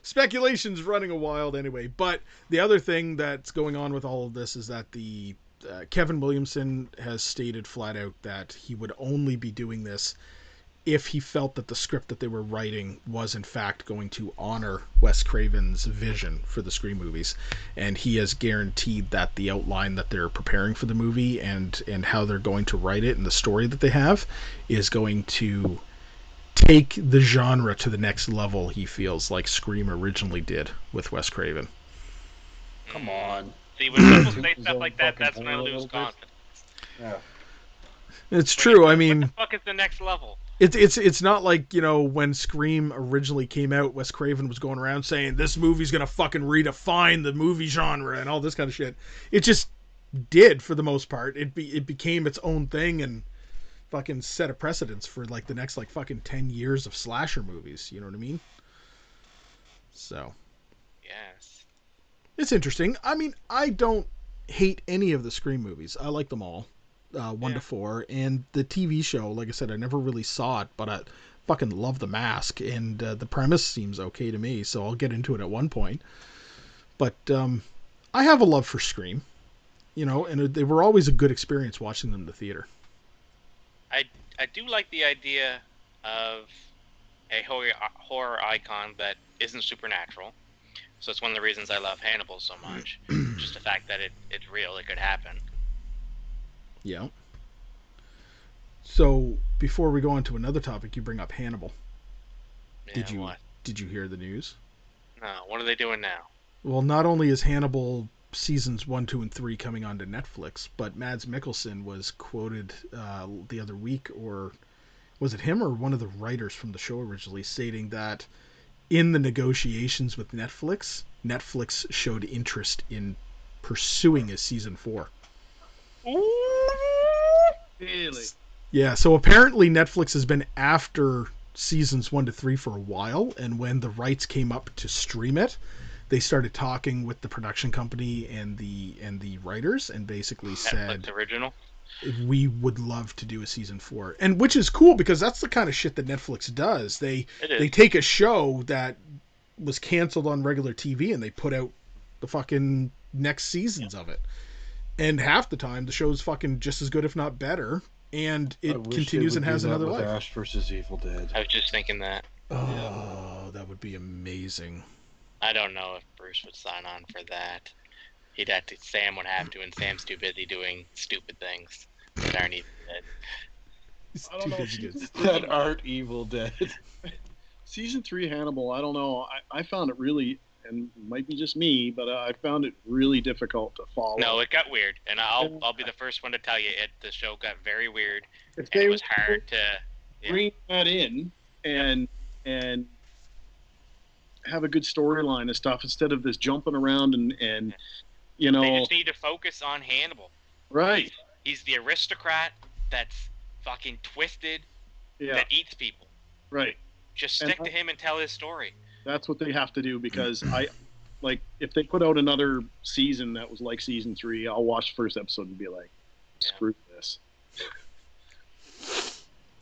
Speculation's running a wild anyway, but the other thing that's going on with all of this is that the uh, Kevin Williamson has stated flat out that he would only be doing this if he felt that the script that they were writing was in fact going to honor Wes Craven's vision for the Scream movies, and he has guaranteed that the outline that they're preparing for the movie and and how they're going to write it and the story that they have is going to take the genre to the next level. He feels like Scream originally did with Wes Craven. Come on. See, when people say stuff like that, that's when I lose confidence. Yeah. It's When true. you- I mean, what the fuck is the next level? It's it's it's not like you know when Scream originally came out, Wes Craven was going around saying this movie's gonna fucking redefine the movie genre and all this kind of shit. It just did for the most part. It be it became its own thing and fucking set a precedence for like the next like fucking ten years of slasher movies. You know what I mean? So Yes. it's interesting. I mean, I don't hate any of the Scream movies. I like them all, uh, one Yeah. to four. And the TV show, like I said, I never really saw it, but I fucking love the mask, and uh, the premise seems okay to me. So I'll get into it at one point. But um, I have a love for Scream, you know, and they were always a good experience watching them in the theater. I do like the idea of a horror, horror icon that isn't supernatural. So it's one of the reasons I love Hannibal so much. Just the fact that it, it's real, it could happen. Yeah. So before we go on to another topic, you bring up Hannibal. Did you- What? Did you hear the news? No. What are they doing now? Well, not only is Hannibal seasons one, two, and three coming onto Netflix, but Mads Mikkelsen was quoted uh, the other week, or was it him or one of the writers from the show originally, stating that in the negotiations with Netflix, Netflix showed interest in pursuing a season four. Really? Yeah, so apparently Netflix has been after seasons one to three for a while, and when the rights came up to stream it, they started talking with the production company and the and the writers, and basically said Netflix original. we would love to do a season four, and which is cool because that's the kind of shit that Netflix does. They they take a show that was canceled on regular TV and they put out the fucking next seasons of it. And half the time the show's fucking just as good if not better and it continues and has another with life. Ash versus Evil Dead. I was just thinking that. Oh, that would be amazing. I don't know if Bruce would sign on for that. He'd have to. Sam would have to, and Sam's too busy doing stupid things that aren't even dead. It's I don't too know. busy to- that aren't Evil Dead. Season three Hannibal. I don't know. I, I found it really, and it might be just me, but I found it really difficult to follow. No, it got weird, and I'll I'll be the first one to tell you it. The show got very weird, if and they it was hard to. Yeah. bring that in and and have a good storyline and stuff instead of this jumping around and and you They know just need to focus on Hannibal. right He's the aristocrat that's fucking twisted yeah that eats people. right Just And stick I- to him and tell his story. That's what they have to do because mm-hmm. I like if they put out another season that was like season three, I'll watch the first episode and be like, Yeah. screw this.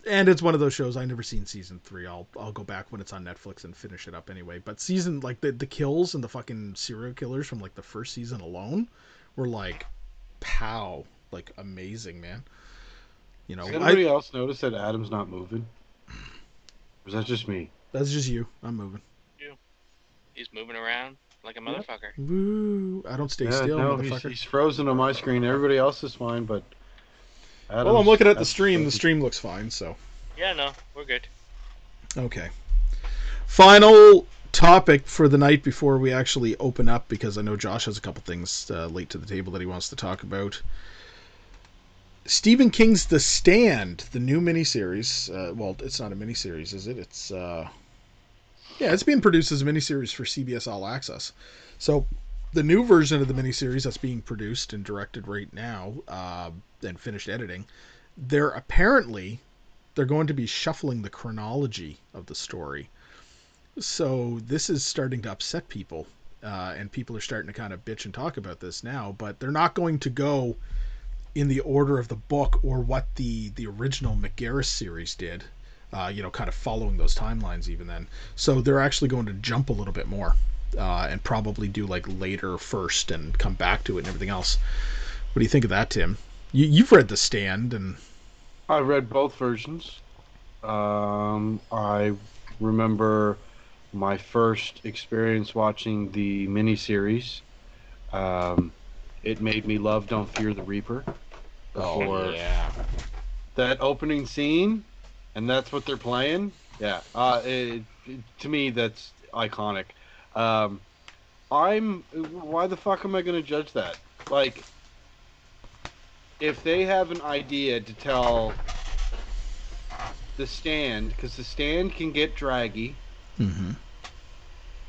and it's one of those shows I never seen season three. I'll I'll go back when it's on Netflix and finish it up anyway. But season like the the kills and the fucking serial killers from like the first season alone were like, pow, like amazing, man. You know, Does I, anybody else notice that Adam's not moving? Or is that just me? that's just you. I'm moving. He's moving around like a motherfucker. Woo! I don't stay Yeah, still, no, he's, motherfucker. he's frozen on my screen. Everybody else is fine, but. well, I'm looking at the Adam's stream. The stream looks fine. So Yeah, no, we're good. okay. Final topic for the night before we actually open up, because I know Josh has a couple things uh, late to the table that he wants to talk about. Stephen King's The Stand, the new miniseries. Uh, well, it's not a miniseries, is it? It's uh, yeah, it's being produced as a miniseries for CBS All Access. So the new version of the miniseries that's being produced and directed right now, uh, and finished editing, they're apparently they're going to be shuffling the chronology of the story. So this is starting to upset people, uh, and people are starting to kind of bitch and talk about this now. But they're not going to go in the order of the book or what the the original Mick Garris series did. Uh, you know, kind of following those timelines even then. So they're actually going to jump a little bit more, uh, and probably do like later first and come back to it and everything else. What do you think of that, Tim? You, you've read The Stand, and I read both versions. Um, I remember my first experience watching the miniseries. Um, it made me love Don't Fear the Reaper. Before yeah, that opening scene, and that's what they're playing. Yeah, uh, it, it- to me that's iconic. Um, I'm why the fuck am I going to judge that? Like, if they have an idea to tell the stand, because the stand can get draggy. mm-hmm.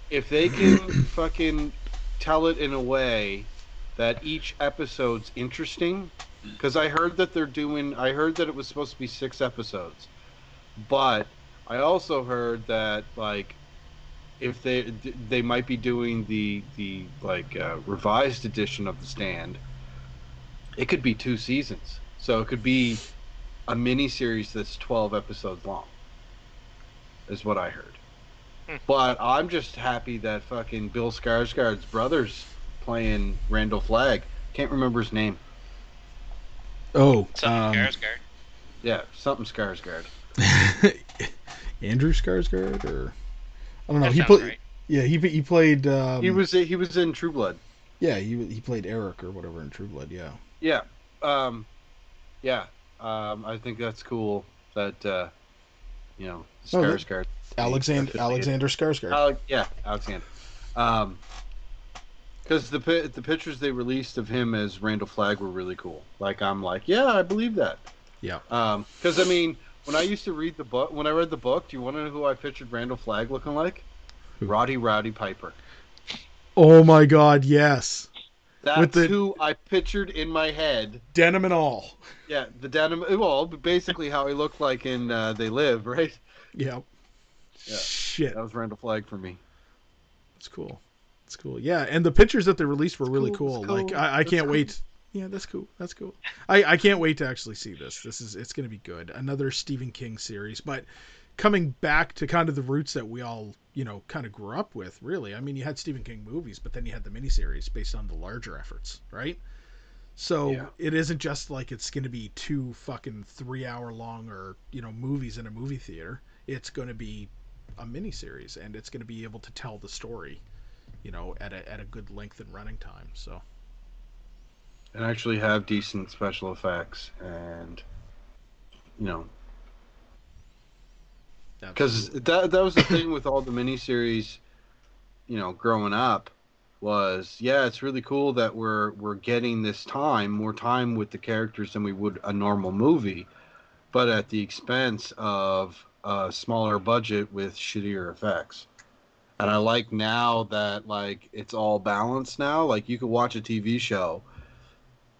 If they can fucking tell it in a way that each episode's interesting, because I heard that they're doing. I heard that it was supposed to be six episodes, but I also heard that like if they they might be doing the the like uh, revised edition of the stand, it could be two seasons. So it could be a mini series that's twelve episodes long. Is what I heard. Hmm. But I'm just happy that fucking Bill Skarsgård's brother's playing Randall Flagg. Can't remember his name. Oh, Something um, Skarsgård. Yeah, something Skarsgård. Andrew Skarsgård, or I don't know. That he played. right. Yeah, he he played. Um, he was he was in True Blood. Yeah, he he played Eric or whatever in True Blood. Yeah. Yeah, um, yeah. Um, I think that's cool that uh, you know Oh. Alexander affiliated. Alexander Skarsgård. Ale- yeah, Alexander. Um, because the the pictures they released of him as Randall Flagg were really cool. Like I'm like, yeah, I believe that. Yeah. Um, because I mean, when I used to read the book, when I read the book, do you want to know who I pictured Randall Flagg looking like? Who? Roddy Rowdy Piper. oh my God! Yes, That's the- who I pictured in my head. denim and all. Yeah, the denim. Well, basically how he looked like in uh, They Live, right? Yeah. Yeah. Shit, That was Randall Flagg for me. that's cool. That's cool. Yeah, and the pictures that they released were really cool, cool. Like I, I can't cool. wait. Yeah, that's cool. That's cool. I, I can't wait to actually see this. This is it's going to be good. Another Stephen King series, but coming back to kind of the roots that we all you know kind of grew up with. Really, I mean, you had Stephen King movies, but then you had the miniseries based on the larger efforts, right? So Yeah. it isn't just like it's going to be two fucking three hour long or you know movies in a movie theater. It's going to be a miniseries, and it's going to be able to tell the story, you know, at a at a good length and running time. So And actually have decent special effects and, you know, because that that was the thing with all the miniseries, you know, growing up, was yeah, it's really cool that we're we're getting this time, more time with the characters than we would a normal movie, but at the expense of a smaller budget with shittier effects. And I like now that like it's all balanced now. Like you could watch a TV show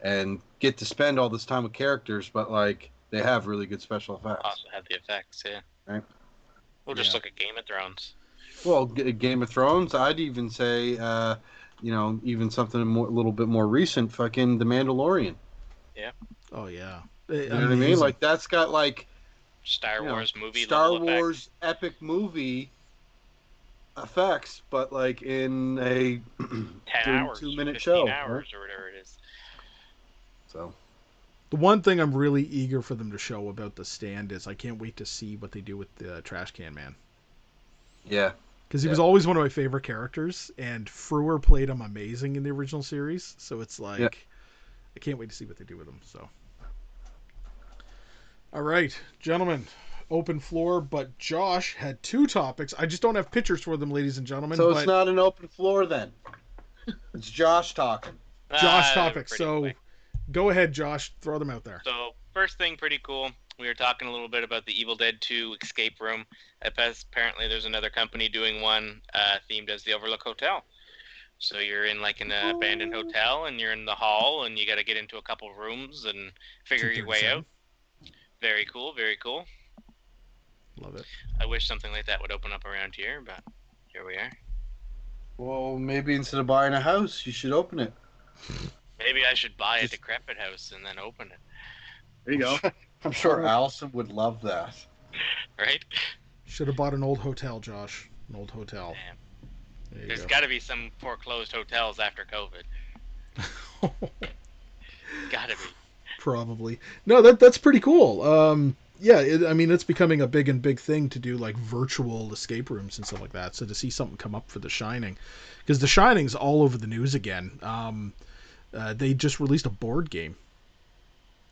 and get to spend all this time with characters, but like they have really good special effects. Also have the effects, yeah. Right. We'll just Yeah. look at Game of Thrones. Well, G- Game of Thrones. I'd even say, uh, you know, even something more, a little bit more recent. Fucking The Mandalorian. Yeah. Oh yeah. You know what I mean? Like that's got like Star you know, Wars movie. Star level effects. Wars epic movie effects, but like in a ten hours, two minute show. hours or whatever it is. So The one thing I'm really eager for them to show about the stand is I can't wait to see what they do with the trash can man. yeah, Because he Yeah. was always one of my favorite characters, and Frewer played him amazing in the original series. So it's like, Yeah. I can't wait to see what they do with him. So, all right, gentlemen, open floor. But Josh had two topics. I just don't have pictures for them, ladies and gentlemen. so but it's not an open floor then. It's Josh talking. Josh Ah, topics. So, quick. Go ahead, Josh. Throw them out there. So first thing, pretty cool. We were talking a little bit about the Evil Dead 2 escape room. Apparently, there's another company doing one uh, themed as the Overlook Hotel. So you're in like an abandoned hotel, and you're in the hall, and you got to get into a couple rooms and figure your way out. Very cool, very cool. Love it. I wish something like that would open up around here, but here we are. Well, maybe instead of buying a house, you should open it. Maybe I should buy a decrepit house and then open it, There you go. I'm sure Allison would love that. right? Should have bought an old hotel, Josh. An old hotel. Damn. There you There's go. got to be some foreclosed hotels after COVID. Got to be. Probably. No, that that's pretty cool. Um, yeah, it, I mean, it's becoming a big and big thing to do like virtual escape rooms and stuff like that. So to see something come up for The Shining, because The Shining's all over the news again. Um, uh, they just released a board game.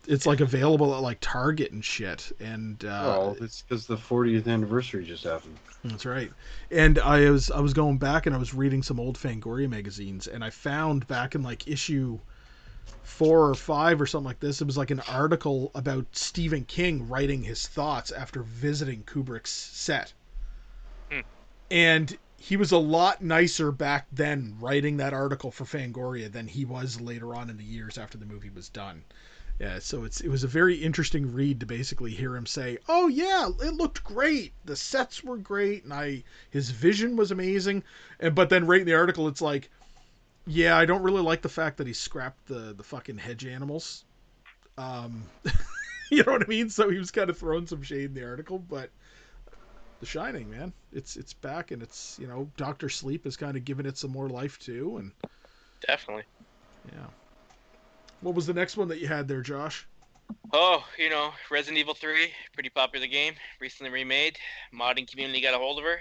It's like available at like Target and shit, and uh, well, it's because the 40th anniversary just happened. that's right. And I was I was going back and I was reading some old Fangoria magazines, and I found back in like issue four or five or something like this, it was like an article about Stephen King writing his thoughts after visiting Kubrick's set. Hmm. And he was a lot nicer back then writing that article for Fangoria than he was later on in the years after the movie was done. Yeah, so it's it was a very interesting read to basically hear him say, "Oh yeah, it looked great. The sets were great, and I his vision was amazing." And but then in the article, it's like, "Yeah, I don't really like the fact that he scrapped the the fucking hedge animals." Um, you know what I mean? So he was kind of throwing some shade in the article, but The Shining, man, it's it's back, and it's you know Doctor Sleep has kind of given it some more life too, and Definitely. yeah. What was the next one that you had there, Josh? Oh, you know, Resident Evil 3, pretty popular game, recently remade. Modding community got a hold of her,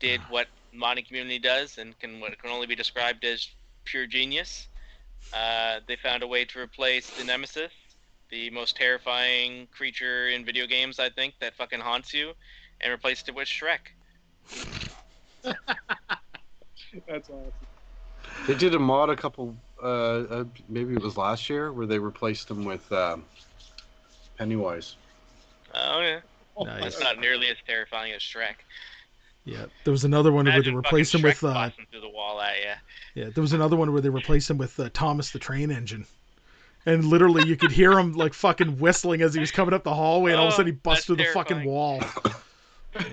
did what modding community does, and can what can only be described as pure genius. Uh, they found a way to replace the Nemesis, the most terrifying creature in video games, I think, that fucking haunts you, and replaced it with Shrek. That's awesome. They did a mod a couple, uh, uh, maybe it was last year, where they replaced him with um, Pennywise. Oh yeah, Nice. that's not nearly as terrifying as Shrek. Yeah, there was another one where they replaced him fucking with uh, busting through the wall at you. yeah, there was another one where they replaced him with uh, Thomas the Train Engine, and literally you could hear him like fucking whistling as he was coming up the hallway, and all of a Oh, sudden he busts through that's the fucking wall.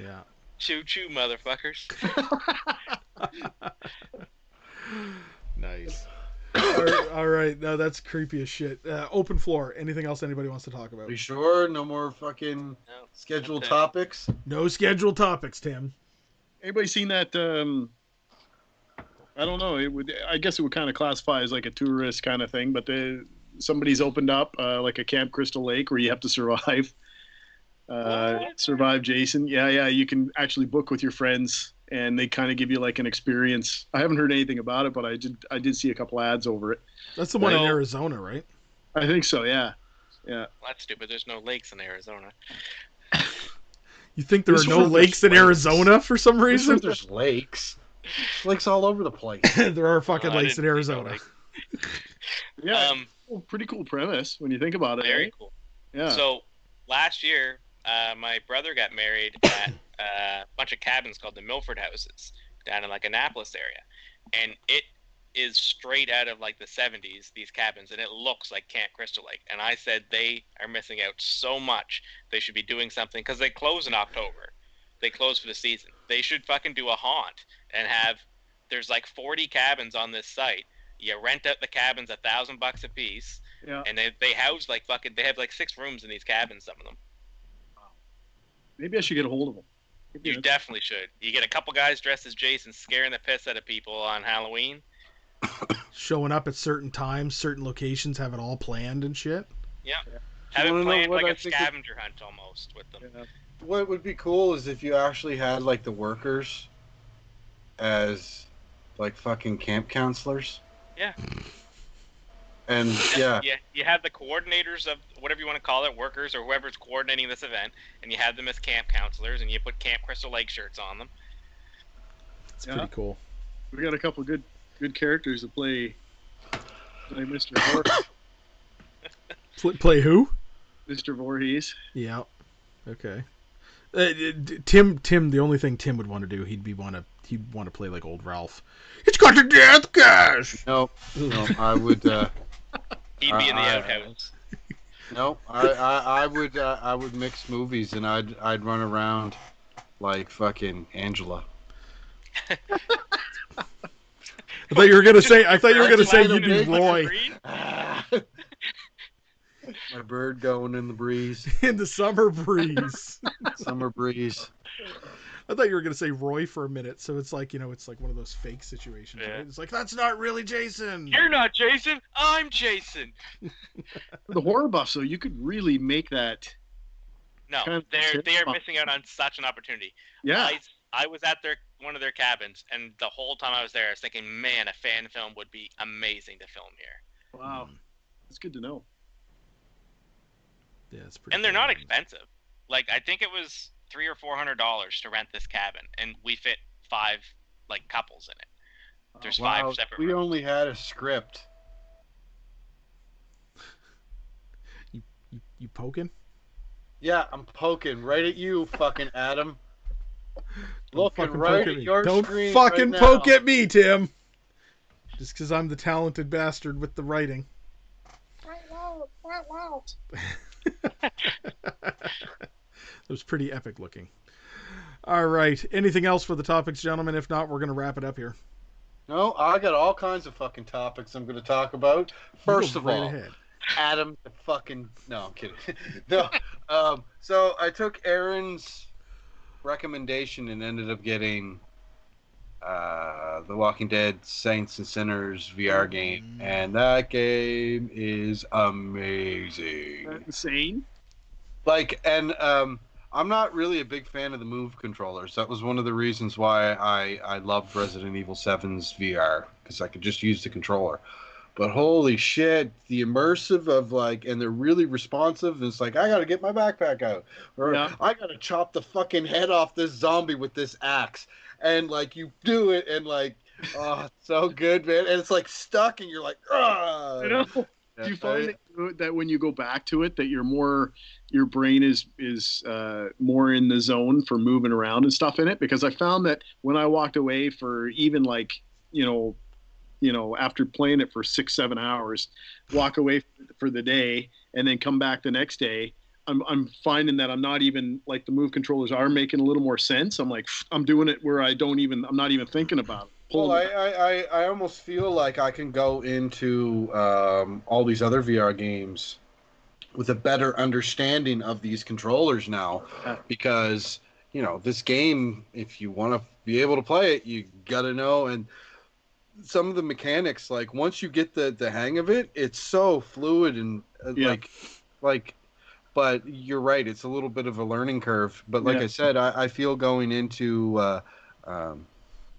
Yeah. Choo choo, motherfuckers. Nice. all, right, all right, no, that's creepy as shit. Uh, open floor. Anything else anybody wants to talk about? Are you sure? No more fucking No. scheduled Okay. topics? No scheduled topics, Tim. Anybody seen that? Um, I don't know. It would. I guess it would kind of classify as like a tourist kind of thing. But the somebody's opened up uh, like a Camp Crystal Lake where you have to survive. Uh, survive Jason. Yeah, yeah. You can actually book with your friends, and they kind of give you like an experience. I haven't heard anything about it, but I did. I did see a couple ads over it. That's the one in Arizona, right? I think so. Yeah. Well, that's stupid. There's no lakes in Arizona. You think there This are no lakes in lakes. Arizona for some reason? there's lakes. There's lakes all over the place. there are fucking Oh, lakes in didn't see no Arizona. lakes. Yeah. Um, well, pretty cool premise when you think about it. very eh? cool. Yeah. So last year, uh, my brother got married at uh, a bunch of cabins called the Milford Houses down in like Annapolis area, and it is straight out of like the 70s. These cabins, and it looks like Camp Crystal Lake. And I said they are missing out so much. They should be doing something because they close in October. They close for the season. They should fucking do a haunt and have. There's like 40 cabins on this site. You rent out the cabins a thousand bucks a piece Yeah. and they they house like fucking they have like six rooms in these cabins some of them Maybe I should get a hold of them. Maybe you that's- definitely should you get a couple guys dressed as jason scaring the piss out of people on halloween Showing up at certain times, certain locations, have it all planned and shit. have it planned like I a think it- scavenger hunt almost with them Yeah. What would be cool is if you actually had like the workers as like fucking camp counselors. Yeah. And yeah, you, you have the coordinators of whatever you want to call it workers or whoever's coordinating this event and you have them as camp counselors and you put camp crystal lake shirts on them It's Yeah. pretty cool. We got a couple good good characters to play. Play Mr. Vor- Pl- play who? Mr. Voorhees. Yeah. Okay. Uh, Tim, Tim, the only thing Tim would want to do, he'd be want to, he'd want to play like old Ralph. It's got the death gas. no, no, I would. uh he'd be in the Uh, outhouse No, I, I, I would, uh, I would mix movies, and I'd, I'd run around like fucking Angela. I thought you were gonna say, I thought you were gonna say you'd be Gordon, like a Roy? My bird going in the breeze, in the summer breeze. summer breeze. I thought you were gonna say Roy for a minute, so it's like you know, it's like one of those fake situations. Yeah. Right? It's like that's not really Jason. you're not jason i'm jason the horror buff, so you could really make that. no Kind of they're shit. they are missing out on such an opportunity Yeah. I, I was at their one of their cabins, and the whole time I was there, I was thinking, man, a fan film would be amazing to film here. Wow. Hmm. That's good to know. Yeah, it's pretty. And they're cool. not expensive. Like I think it was three or four hundred dollars to rent this cabin, and we fit five like couples in it. There's oh, Wow, five separate we rooms. only had a script. You, you you poking? Yeah, I'm poking right at you, fucking Adam. Don't Looking fucking right poke at me. your Don't screen fucking right poke now. at me, Tim. Just because I'm the talented bastard with the writing. that was pretty epic looking. All right. Anything else for the topics, gentlemen? If not, we're going to wrap it up here. No, I got all kinds of fucking topics I'm going to talk about. First of right all, ahead. Adam the fucking no, I'm kidding. no, um, so I took Aaron's recommendation and ended up getting uh, the Walking Dead Saints and Sinners VR game, and that game is amazing. Insane. Like, and um, I'm not really a big fan of the Move controllers. That was one of the reasons why I I loved Resident Evil 7's VR because I could just use the controller. But holy shit, the immersive of like, and they're really responsive. And it's like I gotta get my backpack out, or Yeah. I gotta chop the fucking head off this zombie with this axe, and like you do it, and like, oh, it's so good, man. And it's like stuck, and you're like, ah. Know. Do you find that, that when you go back to it, that you're more, your brain is is uh, more in the zone for moving around and stuff in it? Because I found that when I walked away for even like, you know, you know, after playing it for six seven hours, walk away for the day and then come back the next day. I'm, I'm finding that I'm not even like the move controllers are making a little more sense. I'm like I'm doing it where I don't even I'm not even thinking about it. Well, I, I, I, I almost feel like I can go into um, all these other VR games with a better understanding of these controllers now because, you know, this game, if you want to be able to play it, you got to know. And some of the mechanics, like once you get the, the hang of it, it's so fluid and uh, Yeah. like, like, but you're right. It's a little bit of a learning curve. But like Yeah. I said, I, I feel going into, uh, um,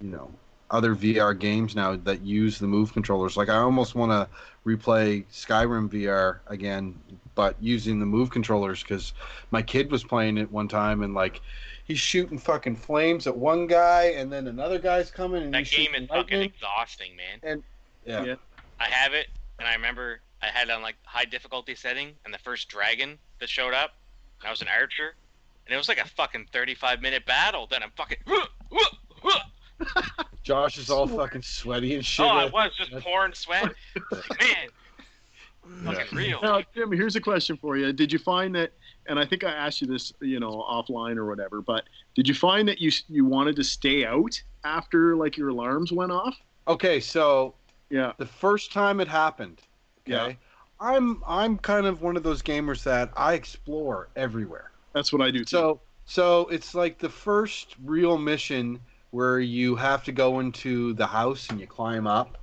you know, other VR games now that use the move controllers. Like I almost want to replay Skyrim VR again, but using the move controllers because my kid was playing it one time and like he's shooting fucking flames at one guy and then another guy's coming and That he's game shooting is fucking lightning. exhausting, man. Yeah. Yeah. I have it, and I remember I had it on like high difficulty setting, and the first dragon that showed up, and I was an archer, and it was like a fucking 35 minute battle. Then I'm fucking. Josh is all fucking sweaty and shit. Oh, I was just pouring sweat. Man, fucking real. Now, Jim, here's a question for you. Did you find that? And I think I asked you this, you know, offline or whatever. But did you find that you you wanted to stay out after like your alarms went off? Okay, so Yeah. the first time it happened, okay, Yeah. I'm I'm kind of one of those gamers that I explore everywhere. That's what I do too. So so it's like the first real mission where you have to go into the house and you climb up.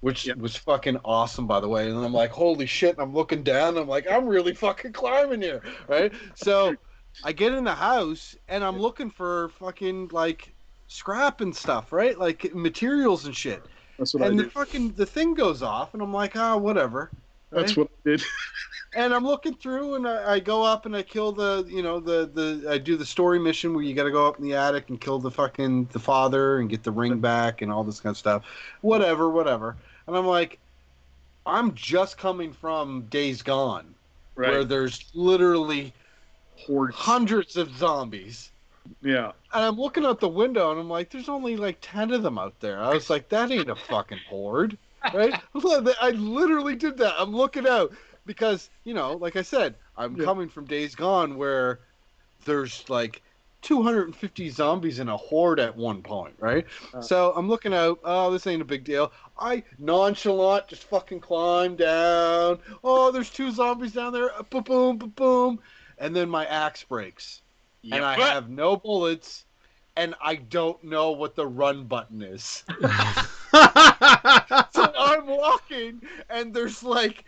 Which Yep. was fucking awesome, by the way. And I'm like, holy shit! And I'm looking down. I'm like, I'm really fucking climbing here, right? So, I get in the house and I'm looking for fucking like scrap and stuff, right? Like materials and shit. That's what I And the do. fucking the thing goes off, and I'm like, ah, whatever. That's right? what I did. And I'm looking through, and I, I go up and I kill the, you know, the the I do the story mission where you got to go up in the attic and kill the fucking the father and get the ring back and all this kind of stuff. Whatever, whatever. And I'm like, I'm just coming from Days Gone, where there's literally hundreds of zombies. Yeah. And I'm looking out the window and I'm like, there's only like 10 of them out there. I was like, that ain't a fucking horde. Right? I literally did that. I'm looking out because, you know, like I said, I'm Yeah. coming from Days Gone where there's like 250 zombies in a horde at one point, right? Uh. so I'm looking out, oh, this ain't a big deal. I nonchalant just fucking climb down. Oh, there's two zombies down there. Boom, boom, boom, boom. And then my axe breaks and I But- have no bullets, and I don't know what the run button is. so I'm walking, and there's like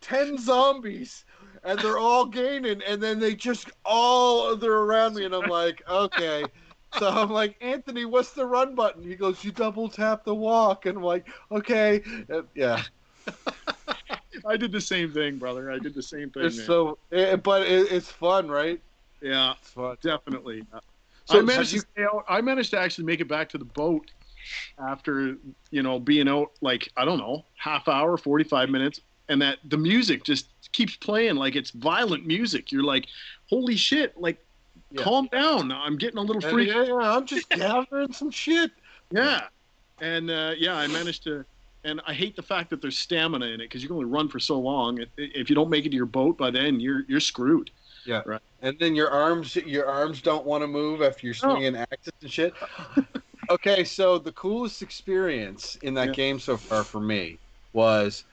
ten zombies, and they're all gaining, and then they just all they're around me, and I'm like, okay. So I'm like, Anthony, what's the run button? He goes, you double tap the walk, and I'm like, okay, Uh, yeah. I did the same thing, brother. I did the same thing. It's man. so, eh, but it, it's fun, right? yeah, It's fun. definitely. So I managed have to stay out. I managed to actually make it back to the boat after you know being out like I don't know half hour, forty five minutes, and that the music just keeps playing like it's violent music. You're like, holy shit! Like, Yeah. calm down. I'm getting a little And freaked. yeah, yeah, I'm just gathering some shit. Yeah, and uh, yeah, I managed to. And I hate the fact that there's stamina in it because you can only run for so long. If you don't make it to your boat by then, you're you're screwed. Yeah. Right. And then your arms your arms don't want to move after you're swinging axes and shit. okay, so the coolest experience in that Yeah. game so far for me was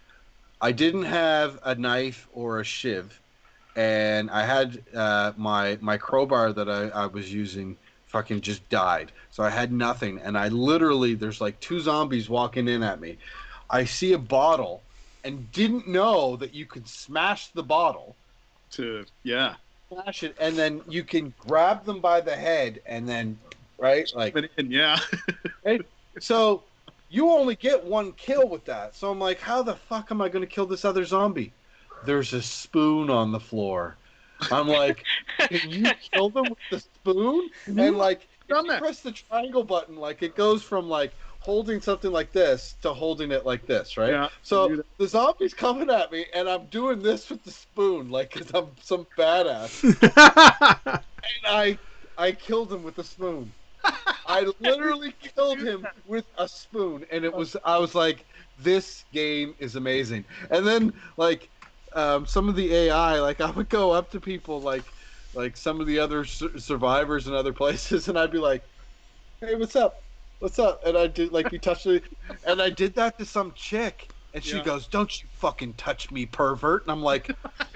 I didn't have a knife or a shiv, and I had uh, my my crowbar that I, I was using fucking just died. So I had nothing, and I literally there's like two zombies walking in at me. I see a bottle, and didn't know that you could smash the bottle To yeah, smash it, and then you can grab them by the head, and then right, like and yeah, so. You only get one kill with that. So I'm like, how the fuck am I going to kill this other zombie? There's a spoon on the floor. I'm like, can you kill them with the spoon? And like, if you press the triangle button, like it goes from like holding something like this to holding it like this, right? Yeah, So the zombie's coming at me, and I'm doing this with the spoon, like, cause I'm some badass and I I killed him with the spoon. I literally killed him with a spoon, and it was I was like, this game is amazing. And then like um, some of the AI, like I would go up to people like like some of the other sur- survivors in other places, and I'd be like, hey, what's up? What's up? And I did like be touching, and I did that to some chick. And she Yeah. goes, "Don't you fucking touch me, pervert!" And I'm like,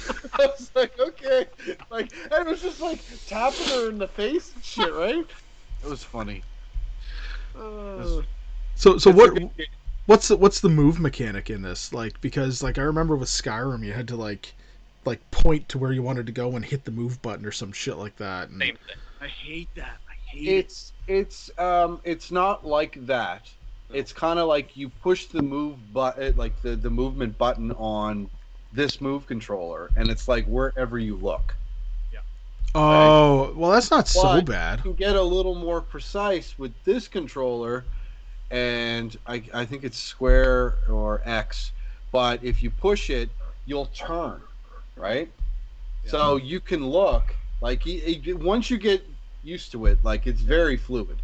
I was like, okay, like, and it was just like tapping her in the face and shit, right? It was funny. Uh, so so what a good game. what's the, what's the move mechanic in this? Like because like I remember with Skyrim you had to like like point to where you wanted to go and hit the move button or some shit like that. And, Same thing. I hate that. I hate it. It's it's um it's not like that. It's kind of like you push the move button, like the the movement button on this move controller, and it's like wherever you look. Yeah. Oh well, that's not so bad. You can get a little more precise with this controller, and I, I think it's square or X. But if you push it, you'll turn, right? So you can look like y- y- once you get used to it, like it's very fluid.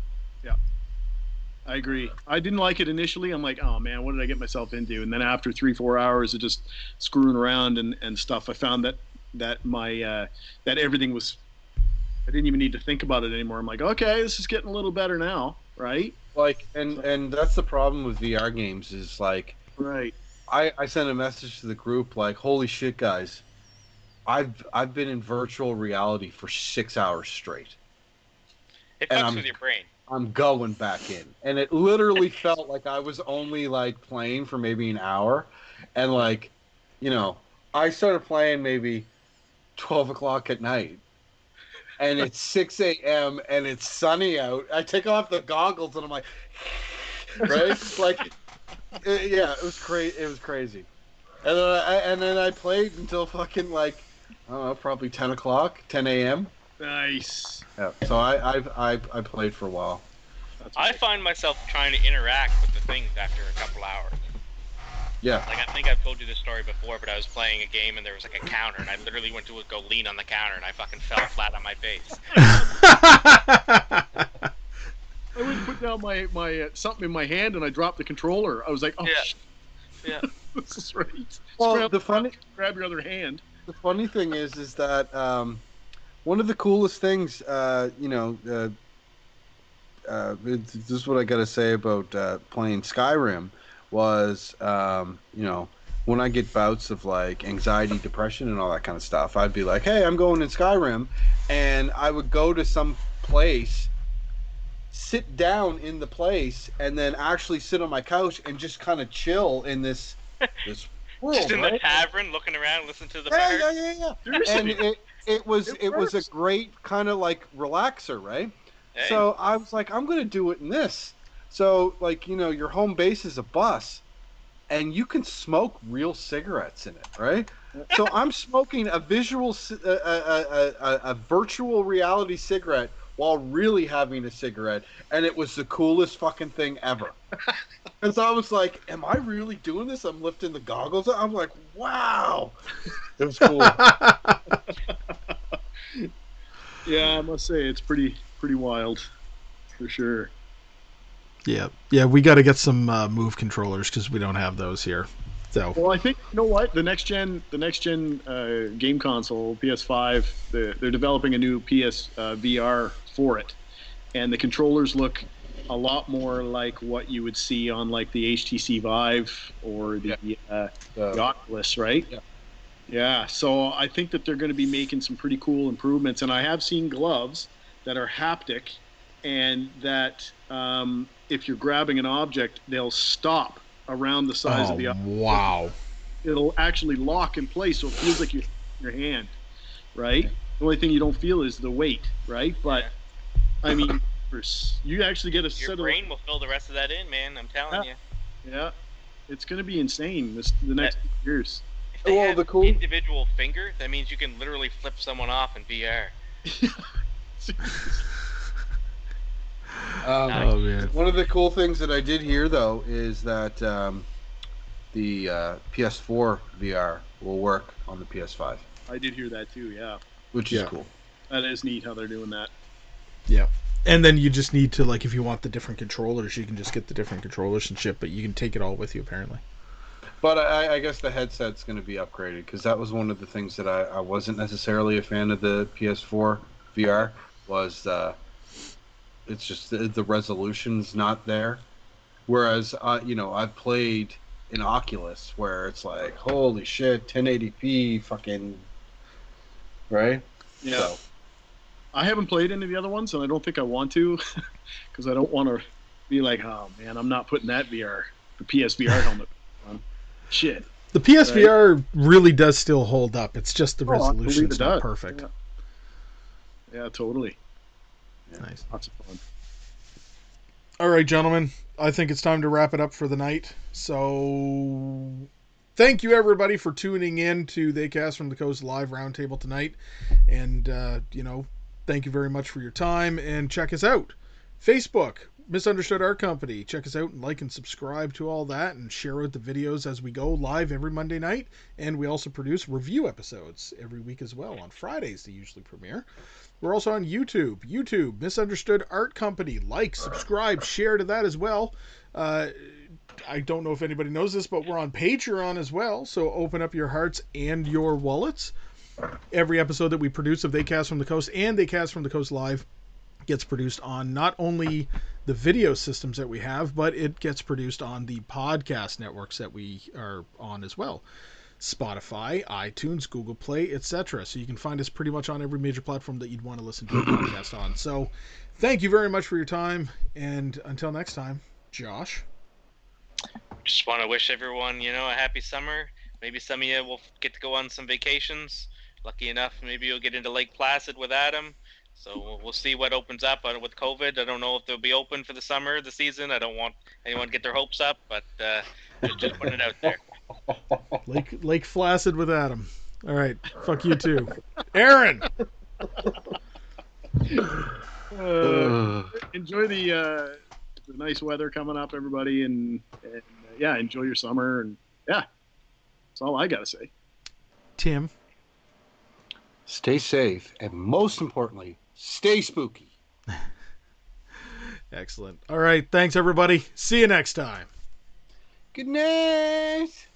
I agree. I didn't like it initially. I'm like, oh man, what did I get myself into? And then after three, four hours of just screwing around and, and stuff, I found that that my uh, that everything was. I didn't even need to think about it anymore. I'm like, okay, this is getting a little better now, right? Like and and that's the problem with VR games is like Right. I, I sent a message to the group like, "Holy shit, guys! I've I've been in virtual reality for six hours straight. It And fucks with your brain. I'm going back in, and it literally felt like I was only like playing for maybe an hour, and like, you know, I started playing maybe twelve o'clock at night, and it's six a.m. and it's sunny out. I take off the goggles and I'm like, right, like, it- yeah, it was crazy. It was crazy, and then I and then I played until fucking like, I don't know, probably ten o'clock, ten a.m. Nice. Yeah. So I I've, I I played for a while. I find myself trying to interact with the things after a couple hours. Yeah. Like I think I've told you this story before, but I was playing a game and there was like a counter, and I literally went to go lean on the counter, and I fucking fell flat on my face. I went to put down my my uh, something in my hand and I dropped the controller. I was like, oh, Yeah. shit. Yeah. this is right. Well, Scrap- the funny grab your other hand. the funny thing is is that um, one of the coolest things uh, you know uh, uh, this is what I got to say about uh, playing Skyrim was um, you know when I get bouts of like anxiety, depression, and all that kind of stuff, I'd be like, "Hey, I'm going in Skyrim," and I would go to some place, sit down in the place, and then actually sit on my couch and just kind of chill in this this world. Just in the tavern, looking around, listening to the yeah, birds. yeah, yeah, yeah and it it was It it, was a great kind of like relaxer, right? Hey, So I was like, I'm gonna do it in this. So like you know, your home base is a bus, and you can smoke real cigarettes in it, right? So I'm smoking a visual, a, a, a, a, a virtual reality cigarette while really having a cigarette, and it was the coolest fucking thing ever. Because I was like, "Am I really doing this?" I'm lifting the goggles. I'm like, "Wow!" It was cool. yeah, I must say it's pretty pretty wild, for sure. yeah, yeah, we got to get some uh, move controllers because we don't have those here. So Well, I think you know what the next gen the next gen uh, game console PS5 the, they're developing a new PS uh, VR for it, and the controllers look a lot more like what you would see on like the HTC Vive or the uh, the So, Oculus, right? Yeah. Yeah. So I think that they're going to be making some pretty cool improvements, and I have seen gloves that are haptic, and that um, if you're grabbing an object, they'll stop around the size oh, of the object. wow. It'll actually lock in place, so it feels like you're your hand, right? Okay. The only thing you don't feel is the weight, right? But I mean, you actually get a your set brain will fill the rest of that in, man. I'm telling you. yeah. It's going to be insane this the next few years. If they Well, have the cool- individual finger, that means you can literally flip someone off in VR. um, Oh man. One of the cool things that I did hear though is that um, the uh, PS4 VR will work on the PS5, I did hear that too. Yeah, which Yeah. is cool. that is neat how they're doing that. Yeah. And then you just need to like if you want the different controllers, you can just get the different controllers and shit. But you can take it all with you apparently. But I, I guess the headset's going to be upgraded because that was one of the things that I, I wasn't necessarily a fan of the PS4 VR was uh, it's just the, the resolution's not there. Whereas uh, you know I've played in Oculus where it's like holy shit 1080p fucking right. Yeah, So, I haven't played any of the other ones, and I don't think I want to, because I don't want to be like, oh man, I'm not putting that VR, the PSVR helmet. Shit. The PSVR really does still hold up. It's just the Oh, resolution's it not does. perfect. Yeah. Yeah, totally. Nice. Lots of fun. All right, gentlemen. I think it's time to wrap it up for the night. So, thank you everybody for tuning in to the Cast from the Coast live roundtable tonight, and uh, you know, thank you very much for your time. And check us out, Facebook. Misunderstood Art Company. Check us out and like and subscribe to all that and share out the videos as we go live every Monday night. And we also produce review episodes every week as well. On Fridays, they usually premiere. We're also on YouTube. YouTube, Misunderstood Art Company. Like, subscribe, share to that as well. Uh, I don't know if anybody knows this, but we're on Patreon as well. So open up your hearts and your wallets. Every episode that we produce of They Cast from the Coast and They Cast from the Coast Live gets produced on not only the video systems that we have, but it gets produced on the podcast networks that we are on as well. Spotify, iTunes, Google Play, etc. So you can find us pretty much on every major platform that you'd want to listen to a podcast on. So thank you very much for your time. And until next time, Josh. Just want to wish everyone, you know, a happy summer. Maybe some of you will get to go on some vacations. Lucky enough, maybe you'll get into Lake Placid with Adam. So we'll see what opens up uh, with COVID. I don't know if they'll be open for the summer, the season. I don't want anyone to get their hopes up, but uh, just, just putting it out there. Lake Lake Flaccid with Adam. All right, fuck you too, Aaron. Uh, enjoy the uh, the nice weather coming up, everybody, and, and uh, yeah, enjoy your summer, and yeah, that's all I gotta say. Tim. Stay safe, and most importantly, stay spooky. Excellent. All right. Thanks, everybody. See you next time. Good night.